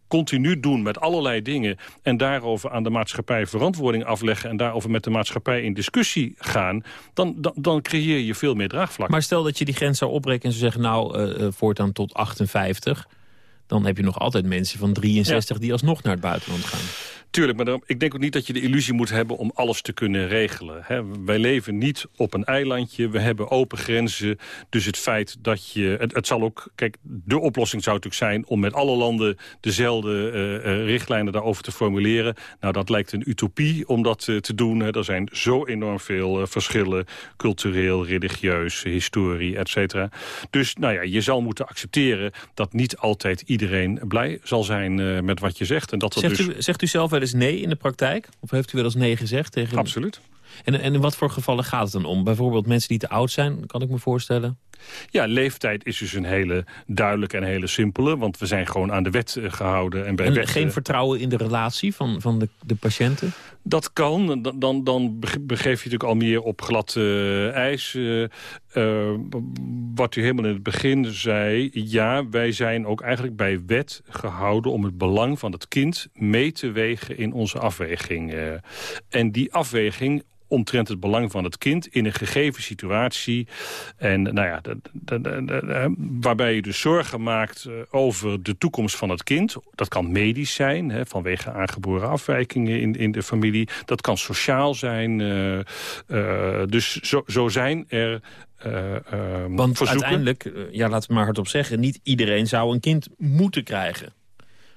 continu doen met allerlei dingen... en daarover aan de maatschappij verantwoording afleggen... en daarover met de maatschappij in discussie gaan... dan, dan, dan creëer je veel meer draagvlak. Maar stel dat je die grens zou opbreken en ze zeggen... nou, uh, voortaan tot 58 dan heb je nog altijd mensen van 63 die alsnog naar het buitenland gaan. Tuurlijk, maar ik denk ook niet dat je de illusie moet hebben om alles te kunnen regelen. wij leven niet op een eilandje, we hebben open grenzen. Dus het feit dat je... Het, het zal ook... Kijk, de oplossing zou natuurlijk zijn om met alle landen dezelfde uh, uh, richtlijnen daarover te formuleren. Nou, dat lijkt een utopie om dat uh, te doen. Er zijn zo enorm veel verschillen, cultureel, religieus, historie, et cetera. Dus nou ja, je zal moeten accepteren dat niet altijd iedereen blij zal zijn met wat je zegt. En dat zegt, dus... u, zegt u zelf eens nee in de praktijk? Of heeft u wel eens nee gezegd? Tegen... Absoluut. En, en in wat voor gevallen gaat het dan om? Bijvoorbeeld mensen die te oud zijn, kan ik me voorstellen? Ja, leeftijd is dus een hele duidelijke en hele simpele. Want we zijn gewoon aan de wet eh, gehouden. En, bij en wet, geen eh, vertrouwen in de relatie van, van de, de patiënten? Dat kan. Dan, dan, dan begeef je natuurlijk al meer op glad uh, ijs. Uh, uh, wat u helemaal in het begin zei. Ja, wij zijn ook eigenlijk bij wet gehouden... om het belang van het kind mee te wegen in onze afweging. en die afweging omtrent het belang van het kind in een gegeven situatie. En nou ja, waarbij je dus zorgen maakt eh, over de toekomst van het kind. Dat kan medisch zijn, hè, vanwege aangeboren afwijkingen in, in de familie. Dat kan sociaal zijn. Uh, uh, dus zo, zo zijn er uh, Want uiteindelijk, ja, laten we maar hardop zeggen... niet iedereen zou een kind moeten krijgen.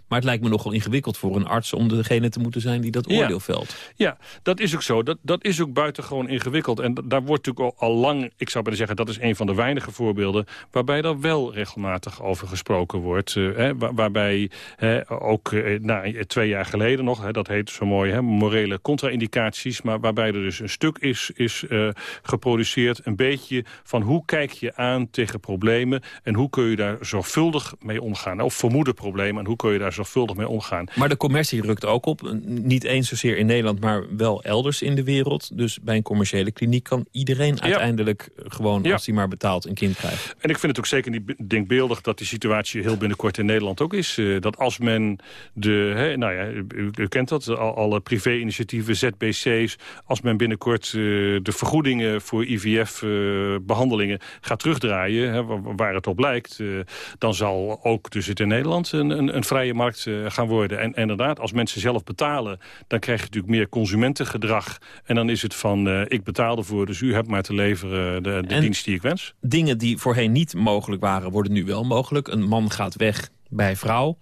Maar het lijkt me nogal ingewikkeld voor een arts... om degene te moeten zijn die dat oordeel velt. Ja, dat is ook zo. Dat, dat is ook buitengewoon ingewikkeld. En daar wordt natuurlijk al, al lang, ik zou willen zeggen... dat is een van de weinige voorbeelden... waarbij er wel regelmatig over gesproken wordt. Uh, hè, waarbij ook uh, nou, twee jaar geleden nog... Hè, dat heet zo mooi, hè, morele contra-indicaties... maar waarbij er dus een stuk is, is uh, geproduceerd... een beetje van hoe kijk je aan tegen problemen... en hoe kun je daar zorgvuldig mee omgaan. Of vermoeden problemen en hoe kun je daar zorgvuldig mee omgaan. Maar de commercie rukt ook op. Niet eens zozeer in Nederland, maar wel elders in de wereld. Dus bij een commerciële kliniek kan iedereen uiteindelijk gewoon, als hij maar betaalt, een kind krijgen. En ik vind het ook zeker niet denkbeeldig dat die situatie heel binnenkort in Nederland ook is. Uh, dat als men de, hè, nou ja, u, u kent dat, alle privé-initiatieven, ZBC's, als men binnenkort uh, de vergoedingen voor IVF-behandelingen uh, gaat terugdraaien, hè, waar het op lijkt, dan zal ook dus het in Nederland een, een, een vrije markt gaan worden. En, en inderdaad, als mensen zelf betalen, dan krijg je natuurlijk meer consumentengedrag. En dan is het van, uh, ik betaal ervoor, dus u hebt maar te leveren de, de dienst die ik wens. Dingen die voorheen niet mogelijk waren, worden nu wel mogelijk. Een man gaat weg bij vrouw.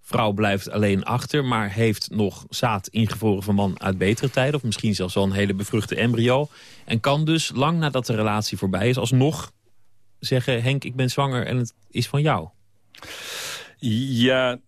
Vrouw blijft alleen achter, maar heeft nog zaad ingevroren van man uit betere tijden. Of misschien zelfs wel een hele bevruchte embryo. En kan dus lang nadat de relatie voorbij is alsnog zeggen... Henk, ik ben zwanger en het is van jou. Ja,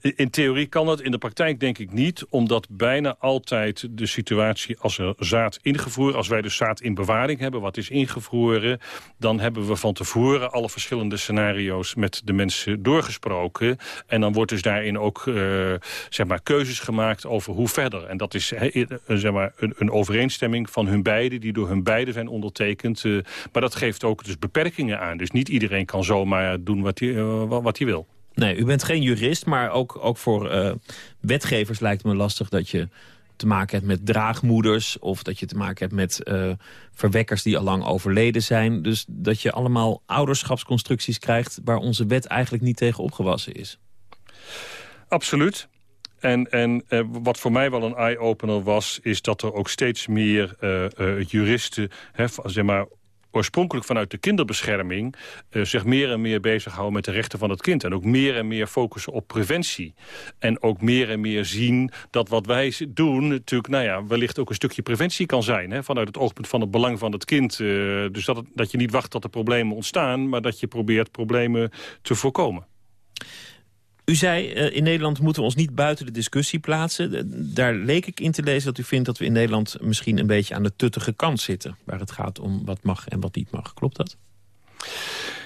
in theorie kan dat. In de praktijk denk ik niet. Omdat bijna altijd de situatie als er zaad ingevroren... als wij dus zaad in bewaring hebben, wat is ingevroren... dan hebben we van tevoren alle verschillende scenario's met de mensen doorgesproken. En dan wordt dus daarin ook uh, zeg maar, keuzes gemaakt over hoe verder. En dat is he, zeg maar, een, een, overeenstemming van hun beiden... die door hun beiden zijn ondertekend. Maar dat geeft ook dus beperkingen aan. Dus niet iedereen kan zomaar doen wat hij, wat hij wil. Nee, u bent geen jurist, maar ook, ook voor uh, wetgevers lijkt me lastig dat je te maken hebt met draagmoeders... of dat je te maken hebt met uh, verwekkers die al lang overleden zijn. Dus dat je allemaal ouderschapsconstructies krijgt... waar onze wet eigenlijk niet tegen opgewassen is. Absoluut. En, en uh, wat voor mij wel een eye-opener was... is dat er ook steeds meer uh, juristen... Hè, zeg maar, oorspronkelijk vanuit de kinderbescherming... Uh, zich meer en meer bezighouden met de rechten van het kind. En ook meer en meer focussen op preventie. En ook meer en meer zien dat wat wij doen... natuurlijk nou ja, wellicht ook een stukje preventie kan zijn. Hè, vanuit het oogpunt van het belang van het kind. Uh, dus dat, dat je niet wacht tot er problemen ontstaan... maar dat je probeert problemen te voorkomen. U zei, uh, in Nederland moeten we ons niet buiten de discussie plaatsen. Daar leek ik in te lezen dat u vindt dat we in Nederland... misschien een beetje aan de tuttige kant zitten... waar het gaat om wat mag en wat niet mag. Klopt dat?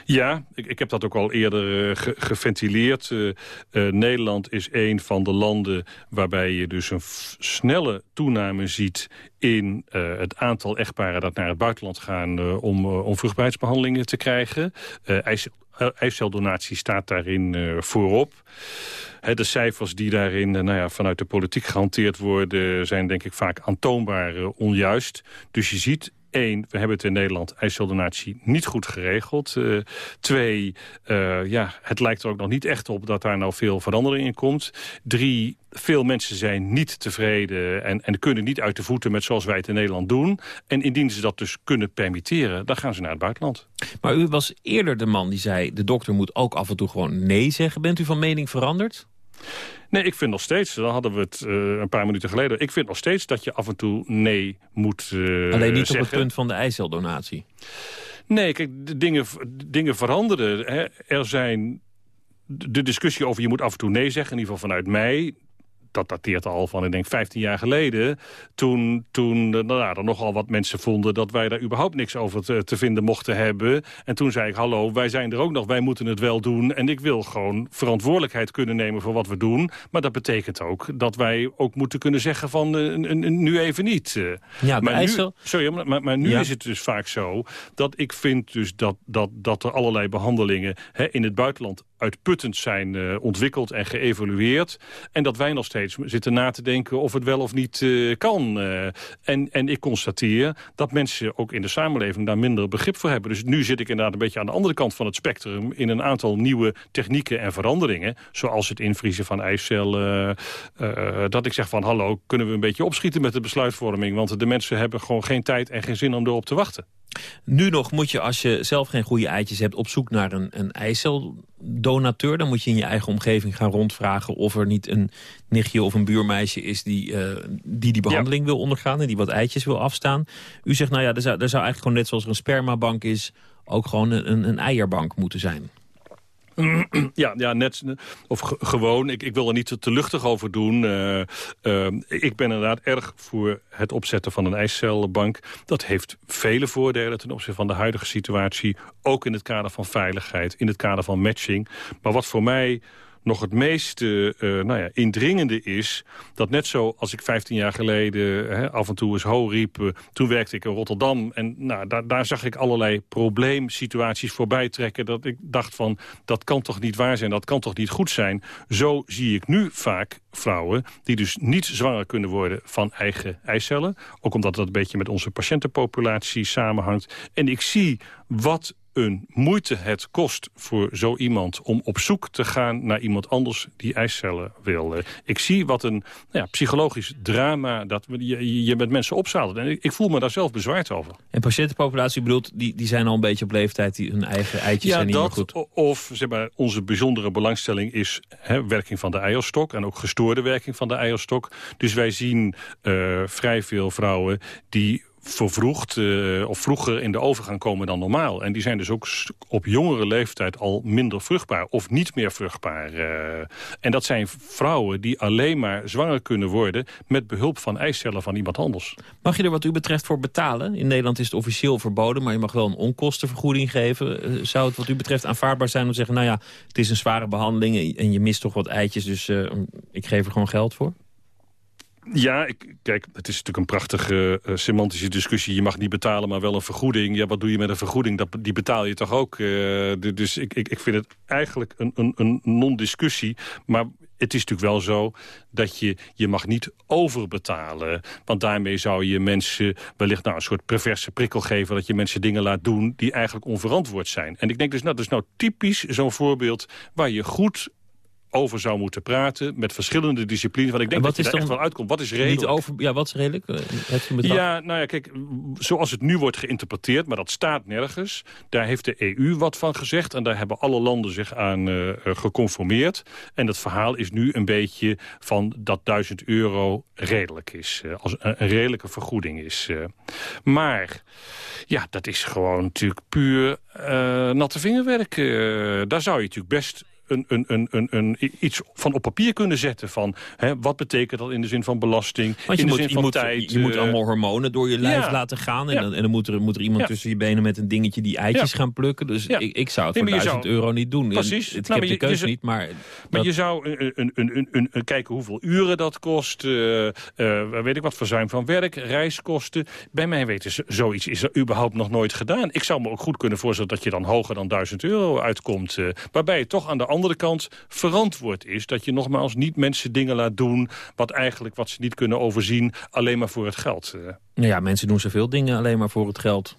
Ja, ik, ik heb dat ook al eerder ge geventileerd. Uh, Nederland is een van de landen waarbij je dus een snelle toename ziet in het aantal echtparen dat naar het buitenland gaan om, om vruchtbaarheidsbehandelingen te krijgen. IJs, IJsseldonatie staat daarin voorop. He, de cijfers die daarin nou ja, vanuit de politiek gehanteerd worden... zijn denk ik vaak aantoonbaar onjuist. Dus je ziet Eén, we hebben het in Nederland ijsseldonatie niet goed geregeld. Uh, twee, uh, ja, het lijkt er ook nog niet echt op dat daar nou veel verandering in komt. Drie, veel mensen zijn niet tevreden en, en kunnen niet uit de voeten met zoals wij het in Nederland doen. En indien ze dat dus kunnen permitteren, dan gaan ze naar het buitenland. Maar u was eerder de man die zei, de dokter moet ook af en toe gewoon nee zeggen. Bent u van mening veranderd? Nee, ik vind nog steeds, dan hadden we het uh, een paar minuten geleden... ik vind nog steeds dat je af en toe nee moet uh, Alleen niet zeggen. op het punt van de eiceldonatie? Nee, kijk, de dingen, dingen veranderen. Hè. Er zijn de discussie over je moet af en toe nee zeggen, in ieder geval vanuit mij dat dateert al van, ik denk, 15 jaar geleden. Toen, toen nou, er nogal wat mensen vonden dat wij daar überhaupt niks over te, te, vinden mochten hebben. En toen zei ik, hallo, wij zijn er ook nog, wij moeten het wel doen. En ik wil gewoon verantwoordelijkheid kunnen nemen voor wat we doen. Maar dat betekent ook dat wij ook moeten kunnen zeggen van, uh, nu even niet. Ja, maar, IJssel... nu, sorry, maar, maar nu ja. is het dus vaak zo dat ik vind dus dat, dat, dat er allerlei behandelingen hè, in het buitenland uitputtend zijn uh, ontwikkeld en geëvalueerd. En dat wij nog steeds zitten na te denken of het wel of niet uh, kan. Uh, en, en ik constateer dat mensen ook in de samenleving daar minder begrip voor hebben. Dus nu zit ik inderdaad een beetje aan de andere kant van het spectrum... in een aantal nieuwe technieken en veranderingen. Zoals het invriezen van eicellen. dat ik zeg van hallo, kunnen we een beetje opschieten met de besluitvorming? Want de mensen hebben gewoon geen tijd en geen zin om erop te wachten. Nu nog moet je, als je zelf geen goede eitjes hebt... op zoek naar een, een eiceldonateur. Dan moet je in je eigen omgeving gaan rondvragen... of er niet een nichtje of een buurmeisje is die uh, die, die behandeling ja. wil ondergaan... en die wat eitjes wil afstaan. U zegt, nou ja, er zou, er zou eigenlijk gewoon net zoals er een spermabank is... ook gewoon een, een eierbank moeten zijn. Ja, ja net, of gewoon. Ik, ik wil er niet te, luchtig over doen. Uh, uh, ik ben inderdaad erg voor het opzetten van een ijscelbank. Dat heeft vele voordelen ten opzichte van de huidige situatie. Ook in het kader van veiligheid, in het kader van matching. Maar wat voor mij nog het meest uh, nou ja, indringende is... dat net zo als ik 15 jaar geleden hè, af en toe eens ho riep... toen werkte ik in Rotterdam en nou, daar, daar zag ik allerlei probleemsituaties voorbij trekken... dat ik dacht van, dat kan toch niet waar zijn, dat kan toch niet goed zijn. Zo zie ik nu vaak vrouwen die dus niet zwanger kunnen worden van eigen eicellen. Ook omdat dat een beetje met onze patiëntenpopulatie samenhangt. En ik zie wat een moeite het kost voor zo iemand... om op zoek te gaan naar iemand anders die eicellen wil. Ik zie wat een nou ja, psychologisch drama dat je, je met mensen opzadelt. En ik, ik, voel me daar zelf bezwaard over. En patiëntenpopulatie bedoelt, die, die zijn al een beetje op leeftijd... die hun eigen eitjes ja, zijn niet dat, meer goed. Of zeg maar, onze bijzondere belangstelling is hè, werking van de eierstok... en ook gestoorde werking van de eierstok. Dus wij zien uh, vrij veel vrouwen die vervroegd uh, of vroeger in de overgang komen dan normaal. En die zijn dus ook op jongere leeftijd al minder vruchtbaar of niet meer vruchtbaar. Uh, en dat zijn vrouwen die alleen maar zwanger kunnen worden met behulp van eicellen van iemand anders. Mag je er wat u betreft voor betalen? In Nederland is het officieel verboden, maar je mag wel een onkostenvergoeding geven. Uh, zou het wat u betreft aanvaardbaar zijn om te zeggen... nou ja, het is een zware behandeling en je mist toch wat eitjes, dus ik geef er gewoon geld voor? Ja, ik, kijk, het is natuurlijk een prachtige uh, semantische discussie. Je mag niet betalen, maar wel een vergoeding. Ja, wat doe je met een vergoeding? Dat, die betaal je toch ook? Uh, dus ik, ik, ik vind het eigenlijk een, een, een non-discussie. Maar het is natuurlijk wel zo dat je, je mag niet overbetalen. Want daarmee zou je mensen wellicht nou, een soort perverse prikkel geven... dat je mensen dingen laat doen die eigenlijk onverantwoord zijn. En ik denk dus, nou, dat is nou typisch zo'n voorbeeld... waar je goed over zou moeten praten met verschillende disciplines. Want ik denk dat je er echt wel uitkomt. Wat is redelijk? Niet over, ja, wat is redelijk? Eh, ja, nou ja, kijk, zoals het nu wordt geïnterpreteerd, maar dat staat nergens. Daar heeft de EU wat van gezegd en daar hebben alle landen zich aan uh, geconformeerd. En het verhaal is nu een beetje van dat 1000 euro redelijk is. Uh, als een, een, redelijke vergoeding is. maar ja, dat is gewoon natuurlijk puur natte vingerwerk. daar zou je natuurlijk best een, een, een, een, een, iets van op papier kunnen zetten. Van, hè, wat betekent dat in de zin van belasting, Want je in moet, de zin je van moet, tijd. Je moet uh, allemaal hormonen door je lijf ja. laten gaan. En, Ja. dan, en dan moet er, moet er iemand Ja. tussen je benen met een dingetje die eitjes gaan plukken. Dus Ja. ik, ik zou het Nee, voor maar je 1000 zou- euro niet doen. En Precies. Het, ik Nou, heb maar de je- keuze je- niet, maar... Maar dat- je zou een, een, een, een, een- een- kijken hoeveel uren dat kost. eh, eh, weet ik wat, verzuim van werk, reiskosten. Bij mij weten ze, zoiets is er überhaupt nog nooit gedaan. Ik zou me ook goed kunnen voorstellen dat je dan hoger dan 1000 euro uitkomt. eh, waarbij het toch aan de andere kant verantwoord is... dat je nogmaals niet mensen dingen laat doen... wat eigenlijk wat ze niet kunnen overzien, alleen maar voor het geld. eh. Ja, mensen doen zoveel dingen alleen maar voor het geld.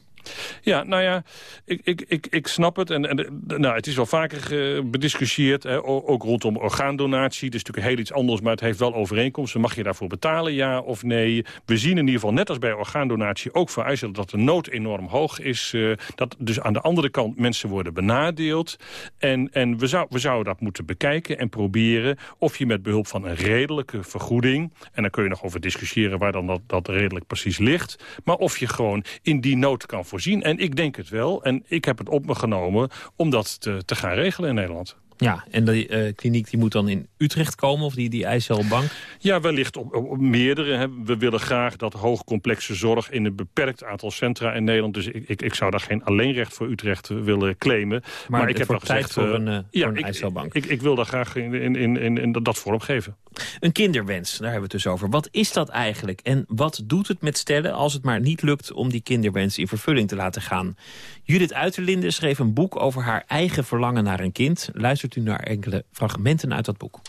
Ja, nou ja, ik, ik, ik, ik snap het. En, en nou, het is wel vaker eh, bediscussieerd, hè, ook rondom orgaandonatie. Is natuurlijk heel iets anders, maar het heeft wel overeenkomsten. Mag je daarvoor betalen, ja of nee? We zien in ieder geval, net als bij orgaandonatie, ook voor eisen dat de nood enorm hoog is. eh, dat dus aan de andere kant mensen worden benadeeld. En, en we, zou, we zouden dat moeten bekijken en proberen of je met behulp van een redelijke vergoeding... en dan kun je nog over discussiëren waar dan dat, dat redelijk precies ligt... maar of je gewoon in die nood kan voorzien. En ik denk het wel. En ik heb het op me genomen om dat te, te gaan regelen in Nederland. Ja, en die eh, kliniek die moet dan in Utrecht komen, of die, die IJsselbank. Ja, wellicht op, op, op meerdere. Hè. We willen graag dat hoogcomplexe zorg in een beperkt aantal centra in Nederland. Dus ik, ik, ik zou daar geen alleenrecht voor Utrecht eh, willen claimen. Maar ik heb tijd gezegd... voor eh, een, eh, ja, voor een ik, IJsselbank. Ik, ik wil daar graag in, in, in, in, dat vorm geven. Een kinderwens, daar hebben we het dus over. Wat is dat eigenlijk? En wat doet het met stellen als het maar niet lukt om die kinderwens in vervulling te laten gaan? Judith Uiterlinde schreef een boek over haar eigen verlangen naar een kind. U naar enkele fragmenten uit dat boek.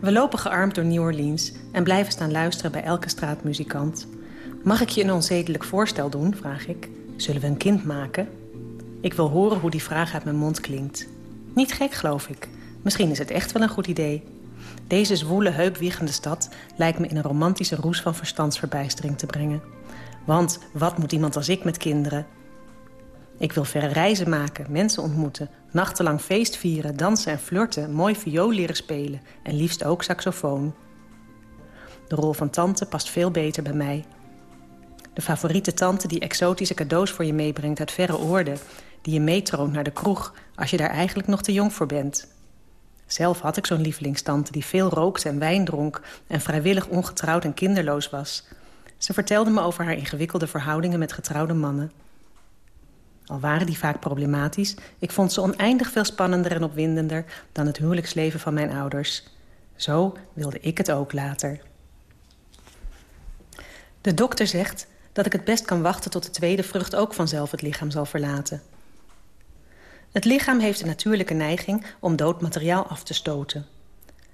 We lopen gearmd door New Orleans en blijven staan luisteren bij elke straatmuzikant. Mag ik je een onzedelijk voorstel doen, vraag ik. Zullen we een kind maken? Ik wil horen hoe die vraag uit mijn mond klinkt. Niet gek, geloof ik. Misschien is het echt wel een goed idee. Deze zwoele, heupwiegende stad lijkt me in een romantische roes van verstandsverbijstering te brengen. Want wat moet iemand als ik met kinderen? Ik wil verre reizen maken, mensen ontmoeten, nachtenlang feest vieren, dansen en flirten, mooi viool leren spelen en liefst ook saxofoon. De rol van tante past veel beter bij mij. De favoriete tante die exotische cadeaus voor je meebrengt uit verre oorden, die je meetroont naar de kroeg als je daar eigenlijk nog te jong voor bent. Zelf had ik zo'n lievelingstante die veel rookte en wijn dronk en vrijwillig ongetrouwd en kinderloos was. Ze vertelde me over haar ingewikkelde verhoudingen met getrouwde mannen. Al waren die vaak problematisch, ik vond ze oneindig veel spannender en opwindender dan het huwelijksleven van mijn ouders. Zo wilde ik het ook later. De dokter zegt dat ik het best kan wachten tot de tweede vrucht ook vanzelf het lichaam zal verlaten. Het lichaam heeft de natuurlijke neiging om dood materiaal af te stoten.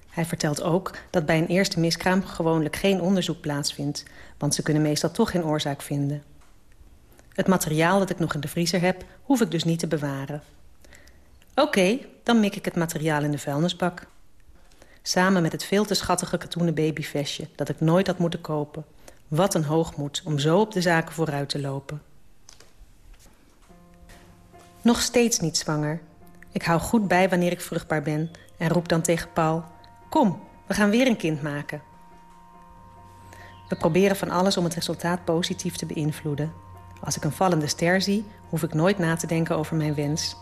Hij vertelt ook dat bij een eerste miskraam gewoonlijk geen onderzoek plaatsvindt... want ze kunnen meestal toch geen oorzaak vinden. Het materiaal dat ik nog in de vriezer heb, hoef ik dus niet te bewaren. Oké, dan mik ik het materiaal in de vuilnisbak. Samen met het veel te schattige katoenen babyvestje... dat ik nooit had moeten kopen. Wat een hoogmoed om zo op de zaken vooruit te lopen. Nog steeds niet zwanger. Ik hou goed bij wanneer ik vruchtbaar ben... en roep dan tegen Paul... Kom, we gaan weer een kind maken. We proberen van alles om het resultaat positief te beïnvloeden. Als ik een vallende ster zie, hoef ik nooit na te denken over mijn wens.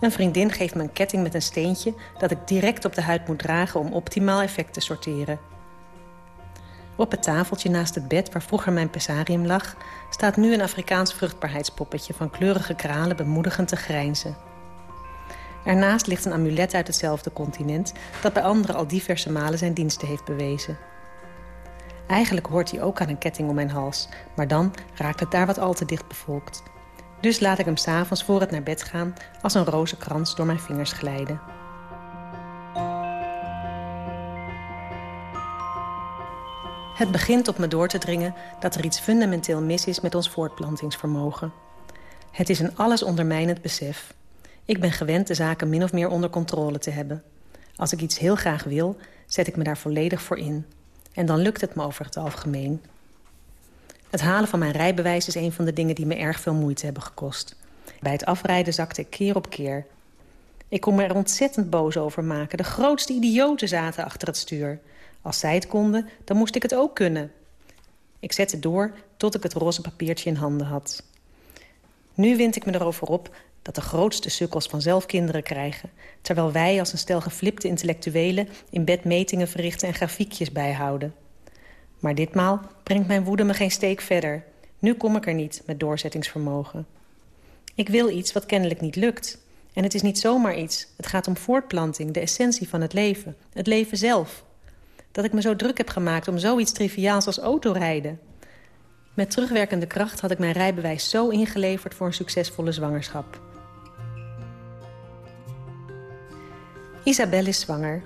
Een vriendin geeft me een ketting met een steentje... dat ik direct op de huid moet dragen om optimaal effect te sorteren. Op het tafeltje naast het bed waar vroeger mijn pesarium lag... staat nu een Afrikaans vruchtbaarheidspoppetje... van kleurige kralen bemoedigend te grijnzen. Ernaast ligt een amulet uit hetzelfde continent... dat bij anderen al diverse malen zijn diensten heeft bewezen. Eigenlijk hoort hij ook aan een ketting om mijn hals... maar dan raakt het daar wat al te dicht bevolkt. Dus laat ik hem s'avonds voor het naar bed gaan... als een rozenkrans door mijn vingers glijden. Het begint op me door te dringen dat er iets fundamenteel mis is met ons voortplantingsvermogen. Het is een alles ondermijnend besef. Ik ben gewend de zaken min of meer onder controle te hebben. Als ik iets heel graag wil, zet ik me daar volledig voor in. En dan lukt het me over het algemeen. Het halen van mijn rijbewijs is een van de dingen die me erg veel moeite hebben gekost. Bij het afrijden zakte ik keer op keer. Ik kon me er ontzettend boos over maken. De grootste idioten zaten achter het stuur. Als zij het konden, dan moest ik het ook kunnen. Ik zette door tot ik het roze papiertje in handen had. Nu wind ik me erover op dat de grootste sukkels vanzelf kinderen krijgen... terwijl wij als een stel geflipte intellectuelen... in bed metingen verrichten en grafiekjes bijhouden. Maar ditmaal brengt mijn woede me geen steek verder. Nu kom ik er niet met doorzettingsvermogen. Ik wil iets wat kennelijk niet lukt. En het is niet zomaar iets. Het gaat om voortplanting, de essentie van het leven. Het leven zelf. Dat ik me zo druk heb gemaakt om zoiets triviaals als autorijden. Met terugwerkende kracht had ik mijn rijbewijs zo ingeleverd voor een succesvolle zwangerschap. Isabelle is zwanger.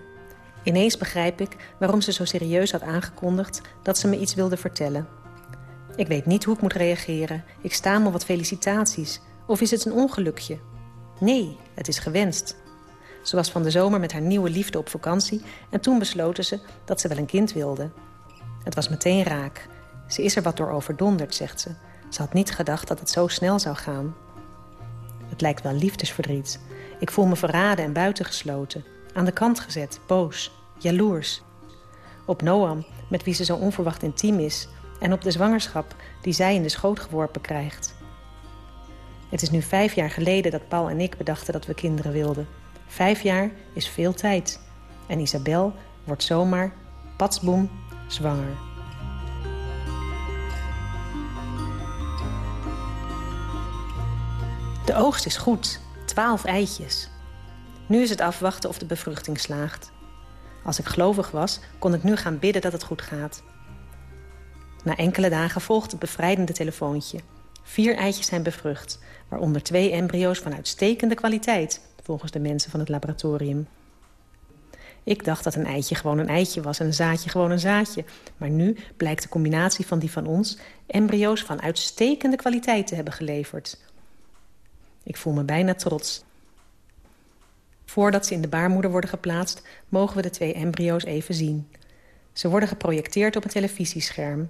Ineens begrijp ik waarom ze zo serieus had aangekondigd dat ze me iets wilde vertellen. Ik weet niet hoe ik moet reageren. Ik sta me wat felicitaties. Of is het een ongelukje? Nee, het is gewenst. Ze was van de zomer met haar nieuwe liefde op vakantie... en toen besloten ze dat ze wel een kind wilde. Het was meteen raak. Ze is er wat door overdonderd, zegt ze. Ze had niet gedacht dat het zo snel zou gaan. Het lijkt wel liefdesverdriet. Ik voel me verraden en buitengesloten. Aan de kant gezet, boos, jaloers. Op Noam, met wie ze zo onverwacht intiem is... en op de zwangerschap die zij in de schoot geworpen krijgt. Het is nu vijf jaar geleden dat Paul en ik bedachten dat we kinderen wilden. Vijf jaar is veel tijd. En Isabel wordt zomaar, patsboom, zwanger. De oogst is goed, twaalf eitjes. Nu is het afwachten of de bevruchting slaagt. Als ik gelovig was, kon ik nu gaan bidden dat het goed gaat. Na enkele dagen volgt het bevrijdende telefoontje. Vier eitjes zijn bevrucht, waaronder twee embryo's van uitstekende kwaliteit, volgens de mensen van het laboratorium. Ik dacht dat een eitje gewoon een eitje was en een zaadje gewoon een zaadje. Maar nu blijkt de combinatie van die van ons... embryo's van uitstekende kwaliteit te hebben geleverd. Ik voel me bijna trots. Voordat ze in de baarmoeder worden geplaatst... mogen we de twee embryo's even zien. Ze worden geprojecteerd op een televisiescherm.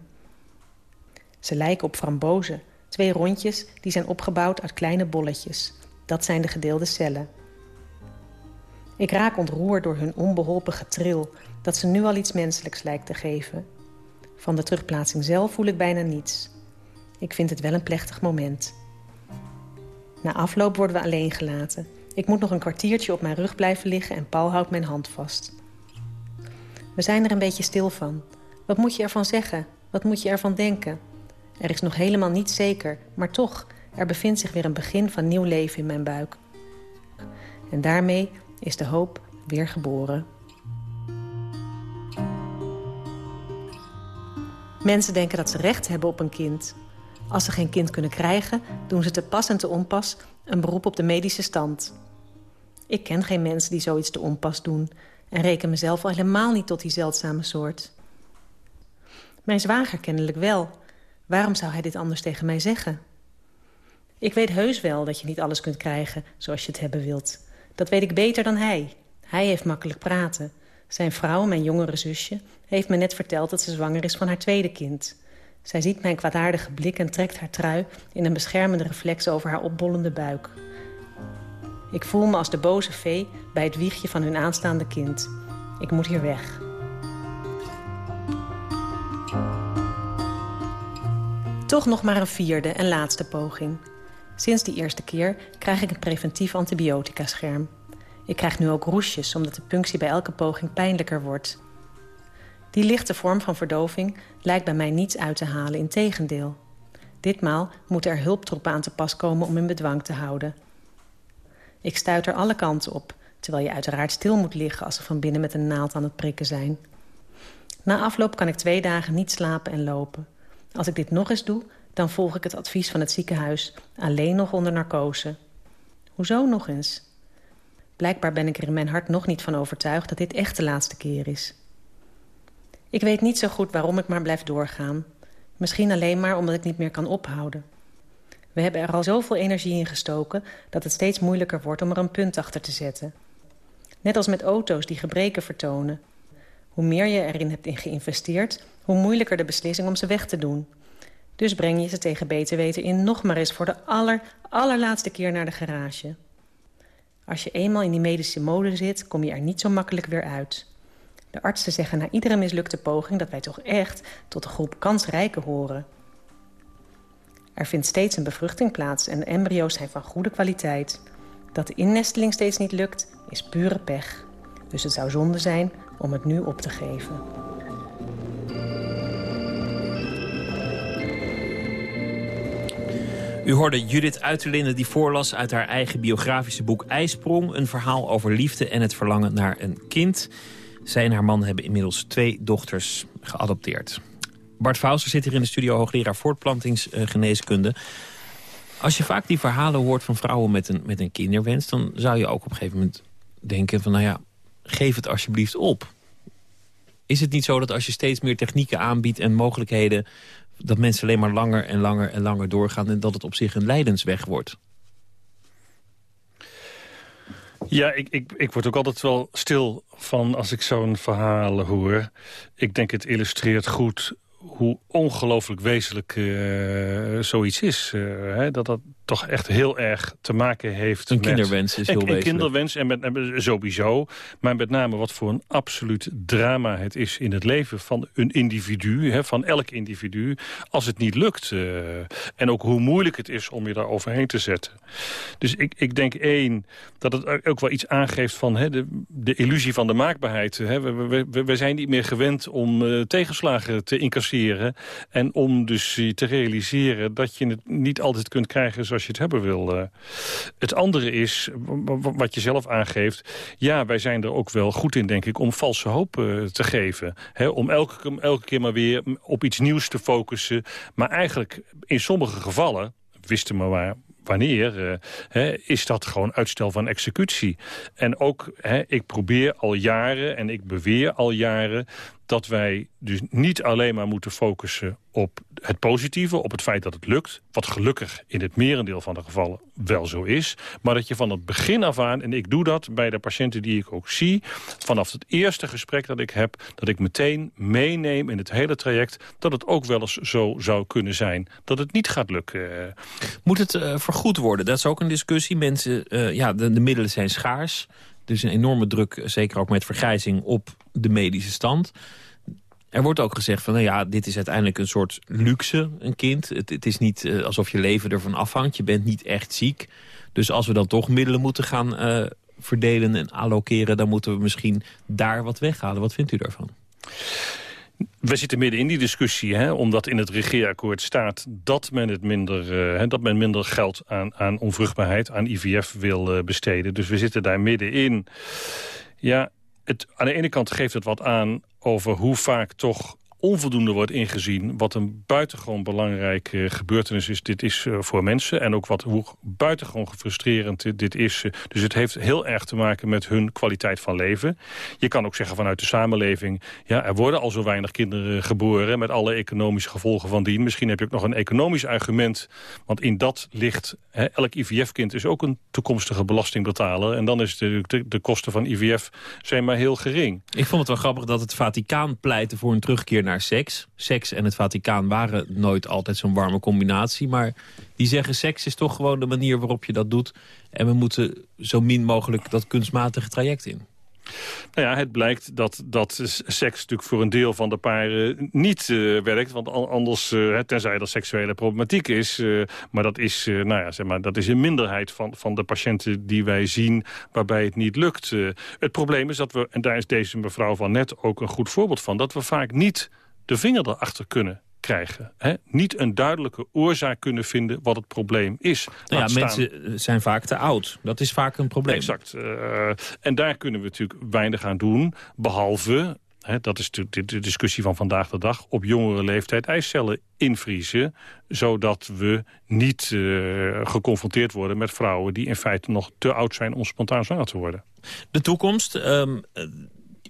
Ze lijken op frambozen, twee rondjes die zijn opgebouwd uit kleine bolletjes. Dat zijn de gedeelde cellen. Ik raak ontroerd door hun onbeholpen getril... dat ze nu al iets menselijks lijkt te geven. Van de terugplaatsing zelf voel ik bijna niets. Ik vind het wel een plechtig moment. Na afloop worden we alleen gelaten. Ik moet nog een kwartiertje op mijn rug blijven liggen... en Paul houdt mijn hand vast. We zijn er een beetje stil van. Wat moet je ervan zeggen? Wat moet je ervan denken? Er is nog helemaal niet zeker, maar toch... Er bevindt zich weer een begin van nieuw leven in mijn buik. En daarmee is de hoop weer geboren. Mensen denken dat ze recht hebben op een kind. Als ze geen kind kunnen krijgen, doen ze te pas en te onpas een beroep op de medische stand. Ik ken geen mensen die zoiets te onpas doen... en reken mezelf al helemaal niet tot die zeldzame soort. Mijn zwager kennelijk wel. Waarom zou hij dit anders tegen mij zeggen? Ik weet heus wel dat je niet alles kunt krijgen zoals je het hebben wilt. Dat weet ik beter dan hij. Hij heeft makkelijk praten. Zijn vrouw, mijn jongere zusje, heeft me net verteld dat ze zwanger is van haar tweede kind. Zij ziet mijn kwaadaardige blik en trekt haar trui in een beschermende reflex over haar opbollende buik. Ik voel me als de boze vee bij het wiegje van hun aanstaande kind. Ik moet hier weg. Toch nog maar een vierde en laatste poging. Sinds die eerste keer krijg ik een preventief antibiotica-scherm. Ik krijg nu ook roesjes, omdat de punctie bij elke poging pijnlijker wordt. Die lichte vorm van verdoving lijkt bij mij niets uit te halen, in tegendeel. Ditmaal moeten er hulptroepen aan te pas komen om in bedwang te houden. Ik stuit er alle kanten op, terwijl je uiteraard stil moet liggen... als ze van binnen met een naald aan het prikken zijn. Na afloop kan ik twee dagen niet slapen en lopen. Als ik dit nog eens doe, dan volg ik het advies van het ziekenhuis... alleen nog onder narcose. Hoezo nog eens? Blijkbaar ben ik er in mijn hart nog niet van overtuigd... dat dit echt de laatste keer is. Ik weet niet zo goed waarom ik maar blijf doorgaan. Misschien alleen maar omdat ik niet meer kan ophouden. We hebben er al zoveel energie in gestoken... dat het steeds moeilijker wordt om er een punt achter te zetten. Net als met auto's die gebreken vertonen. Hoe meer je erin hebt in geïnvesteerd... hoe moeilijker de beslissing om ze weg te doen. Dus breng je ze tegen beter weten in nog maar eens... voor de aller, allerlaatste keer naar de garage. Als je eenmaal in die medische mode zit... kom je er niet zo makkelijk weer uit... De artsen zeggen na iedere mislukte poging dat wij toch echt tot de groep kansrijken horen. Er vindt steeds een bevruchting plaats en de embryo's zijn van goede kwaliteit. Dat de innesteling steeds niet lukt, is pure pech. Dus het zou zonde zijn om het nu op te geven. U hoorde Judith Uiterlinde die voorlas uit haar eigen biografische boek IJsprong. Een verhaal over liefde en het verlangen naar een kind. Zij en haar man hebben inmiddels twee dochters geadopteerd. Bart Fauster zit hier in de studio, hoogleraar voortplantingsgeneeskunde. Als je vaak die verhalen hoort van vrouwen met een, met een kinderwens... dan zou je ook op een gegeven moment denken van... nou ja, geef het alsjeblieft op. Is het niet zo dat als je steeds meer technieken aanbiedt en mogelijkheden... dat mensen alleen maar langer en langer en langer doorgaan... en dat het op zich een lijdensweg wordt? Ja, ik, ik, ik word ook altijd wel stil van als ik zo'n verhaal hoor. Ik denk het illustreert goed hoe ongelooflijk wezenlijk uh, zoiets is. Uh, hè, dat dat toch echt heel erg te maken heeft een met... kinderwens is heel een, een kinderwens en met, sowieso. Maar met name wat voor een absoluut drama het is in het leven van een individu. Hè, van elk individu. Als het niet lukt. Uh, en ook hoe moeilijk het is om je daar overheen te zetten. Dus ik, ik denk één, dat het ook wel iets aangeeft van hè, de, de illusie van de maakbaarheid. Hè. We, we, we zijn niet meer gewend om tegenslagen te incasseren. En om dus te realiseren dat je het niet altijd kunt krijgen zoals je het hebben wil. Uh. Het andere is, wat je zelf aangeeft... ja, wij zijn er ook wel goed in, denk ik, om valse hoop uh, te geven. Om elke, elke keer maar weer op iets nieuws te focussen. Maar eigenlijk in sommige gevallen, wisten maar wanneer, uh, is dat gewoon uitstel van executie. En ook, ik probeer al jaren en ik beweer al jaren dat wij dus niet alleen maar moeten focussen op het positieve, op het feit dat het lukt, wat gelukkig in het merendeel van de gevallen wel zo is, maar dat je van het begin af aan, en ik doe dat bij de patiënten die ik ook zie, vanaf het eerste gesprek dat ik heb, dat ik meteen meeneem in het hele traject, dat het ook wel eens zo zou kunnen zijn, dat het niet gaat lukken. Moet het uh, vergoed worden? Dat is ook een discussie. Mensen, uh, ja, de, de middelen zijn schaars. Dus een enorme druk, zeker ook met vergrijzing, op de medische stand. Er wordt ook gezegd van, nou ja, dit is uiteindelijk een soort luxe, een kind. Het, het is niet uh, alsof je leven ervan afhangt. Je bent niet echt ziek. Dus als we dan toch middelen moeten gaan uh, verdelen en allokeren... dan moeten we misschien daar wat weghalen. Wat vindt u daarvan? we zitten midden in die discussie, hè, omdat in het regeerakkoord staat dat men, het minder, uh, dat men minder geld aan, aan onvruchtbaarheid, aan IVF wil besteden. Dus we zitten daar middenin. Ja, het, aan de ene kant geeft het wat aan over hoe vaak toch onvoldoende wordt ingezien... wat een buitengewoon belangrijke gebeurtenis is. Dit is uh, voor mensen en ook wat, hoe buitengewoon gefrustrerend dit is. Dus het heeft heel erg te maken met hun kwaliteit van leven. Je kan ook zeggen vanuit de samenleving... ja, er worden al zo weinig kinderen geboren... met alle economische gevolgen van dien. Misschien heb je ook nog een economisch argument. Want in dat ligt, elk IVF-kind is ook een toekomstige belastingbetaler. En dan is de, de, de kosten van IVF zijn maar heel gering. Ik vond het wel grappig dat het Vaticaan pleitte voor een terugkeer naar seks. Seks en het Vaticaan waren nooit altijd zo'n warme combinatie. Maar die zeggen seks is toch gewoon de manier waarop je dat doet. En we moeten zo min mogelijk dat kunstmatige traject in. Nou ja, het blijkt dat, dat seks natuurlijk voor een deel van de paren niet uh, werkt. Want anders, uh, tenzij er seksuele problematiek is. Uh, maar, dat is, nou ja, zeg maar dat is een minderheid van, van de patiënten die wij zien waarbij het niet lukt. het probleem is dat we, en daar is deze mevrouw van net ook een goed voorbeeld van... dat we vaak niet de vinger erachter kunnen krijgen. Hè? Niet een duidelijke oorzaak kunnen vinden wat het probleem is. Nou ja, mensen zijn vaak te oud. Dat is vaak een probleem. Exact. Uh, en daar kunnen we natuurlijk weinig aan doen. Behalve, hè, dat is de, de discussie van vandaag de dag... op jongere leeftijd eicellen invriezen... zodat we niet uh, geconfronteerd worden met vrouwen... die in feite nog te oud zijn om spontaan zwanger te worden. De toekomst... Um,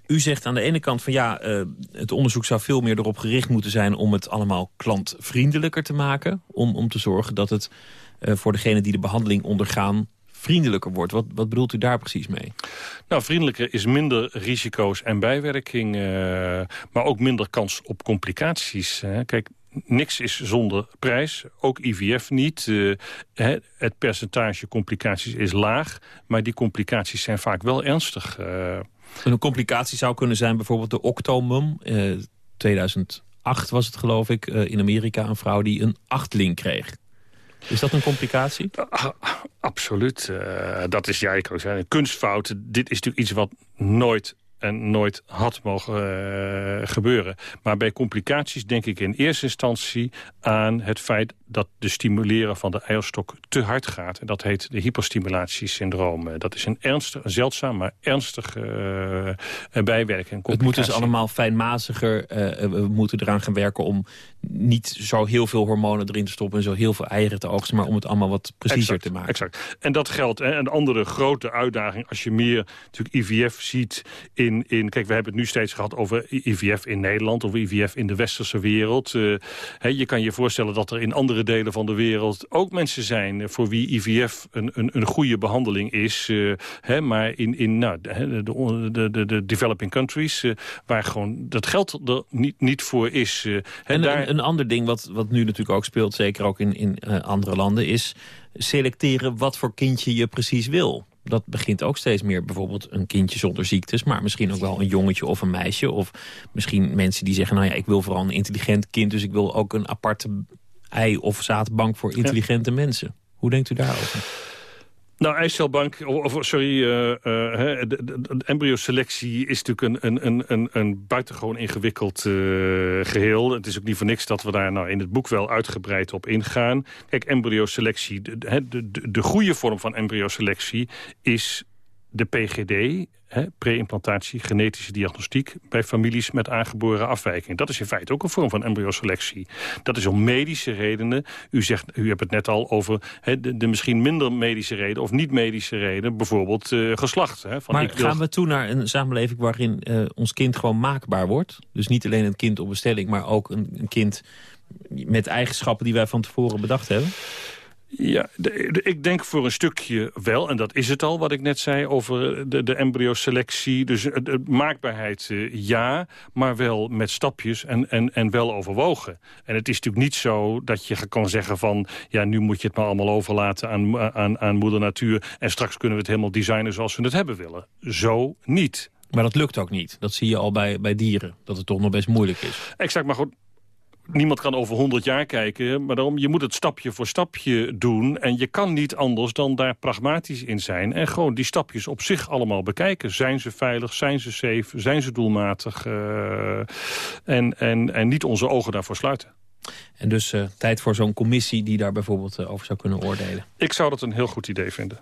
u zegt aan de ene kant van ja, uh, het onderzoek zou veel meer erop gericht moeten zijn... om het allemaal klantvriendelijker te maken. Om, om te zorgen dat het uh, voor degenen die de behandeling ondergaan vriendelijker wordt. Wat, wat bedoelt u daar precies mee? Nou, vriendelijker is minder risico's en bijwerking... Uh, maar ook minder kans op complicaties. Kijk, niks is zonder prijs, ook IVF niet. Het percentage complicaties is laag, maar die complicaties zijn vaak wel ernstig... een complicatie zou kunnen zijn bijvoorbeeld de octomum. Eh, 2008 was het geloof ik, uh, in Amerika een vrouw die een achtling kreeg. Is dat een complicatie? Uh, absoluut. Uh, dat is, ja, ik kan zeggen, een kunstfout. Dit is natuurlijk iets wat nooit en nooit had mogen uh, gebeuren. Maar bij complicaties denk ik in eerste instantie aan het feit dat de stimuleren van de eierstok te hard gaat. En dat heet de hyperstimulatiesyndroom. Dat is een ernstig, een zeldzaam, maar ernstig uh, bijwerking. Het moet dus allemaal fijnmaziger. Uh, we moeten eraan gaan werken om niet zo heel veel hormonen erin te stoppen... en zo heel veel eieren te oogsten, maar om het allemaal wat preciezer te maken. Exact. En dat geldt. Hè, een andere grote uitdaging als je meer natuurlijk IVF ziet... In, in, kijk, we hebben het nu steeds gehad over IVF in Nederland... of IVF in de westerse wereld. Uh, hè, je kan je voorstellen dat er in andere delen van de wereld... ook mensen zijn voor wie IVF een, een, een goede behandeling is. Uh, hè, maar in, in nou, de, de, de, de developing countries... Uh, waar gewoon dat geld er niet, niet voor is... En daar, een ander ding wat, wat nu natuurlijk ook speelt, zeker ook in, in andere landen... is selecteren wat voor kindje je precies wil. Dat begint ook steeds meer bijvoorbeeld een kindje zonder ziektes... maar misschien ook wel een jongetje of een meisje. Of misschien mensen die zeggen, nou ja, ik wil vooral een intelligent kind... dus ik wil ook een aparte ei- of zaadbank voor intelligente ja. mensen. Hoe denkt u daarover? Nou, eicelbank, of sorry, uh, uh, embryoselectie is natuurlijk een, een, een, een buitengewoon ingewikkeld uh, geheel. Het is ook niet voor niks dat we daar nou in het boek wel uitgebreid op ingaan. Kijk, embryoselectie, de, de, de, de goede vorm van embryoselectie is de PGD, pre-implantatie, genetische diagnostiek... bij families met aangeboren afwijking. Dat is in feite ook een vorm van embryoselectie. Dat is om medische redenen. U, zegt, u hebt het net al over he, de, de, misschien minder medische reden... of niet-medische reden, bijvoorbeeld uh, geslacht. He, van maar gaan we toe naar een samenleving waarin uh, ons kind gewoon maakbaar wordt? Dus niet alleen een kind op bestelling, maar ook een, een kind met eigenschappen die wij van tevoren bedacht hebben? Ja, de, de, ik denk voor een stukje wel, en dat is het al wat ik net zei over de, de embryoselectie. Dus de, maakbaarheid uh, ja, maar wel met stapjes en, en, en wel overwogen. En het is natuurlijk niet zo dat je kan zeggen van... ja, nu moet je het maar allemaal overlaten aan, aan, aan moeder natuur... en straks kunnen we het helemaal designen zoals we het hebben willen. Zo niet. Maar dat lukt ook niet. Dat zie je al bij, bij dieren, dat het toch nog best moeilijk is. Exact, maar goed, niemand kan over 100 jaar kijken, maar daarom, je moet het stapje voor stapje doen. En je kan niet anders dan daar pragmatisch in zijn. En gewoon die stapjes op zich allemaal bekijken. Zijn ze veilig, zijn ze safe, zijn ze doelmatig? Uh, en, en, en niet onze ogen daarvoor sluiten. En dus uh, tijd voor zo'n commissie die daar bijvoorbeeld uh, over zou kunnen oordelen. Ik zou dat een heel goed idee vinden.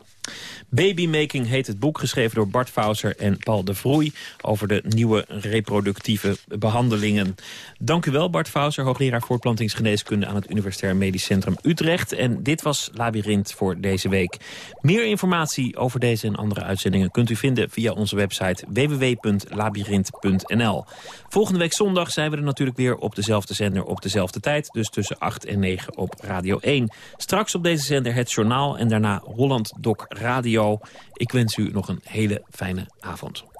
Babymaking heet het boek, geschreven door Bart Fauser en Paul de Vroei... over de nieuwe reproductieve behandelingen. Dank u wel, Bart Fauser, hoogleraar voortplantingsgeneeskunde... aan het Universitair Medisch Centrum Utrecht. En dit was Labyrinth voor deze week. Meer informatie over deze en andere uitzendingen... kunt u vinden via onze website www.labyrinth.nl. Volgende week zondag zijn we er natuurlijk weer op dezelfde zender op dezelfde tijd... Dus tussen 8 en 9 op Radio 1. Straks op deze zender het journaal en daarna Holland Doc Radio. Ik wens u nog een hele fijne avond.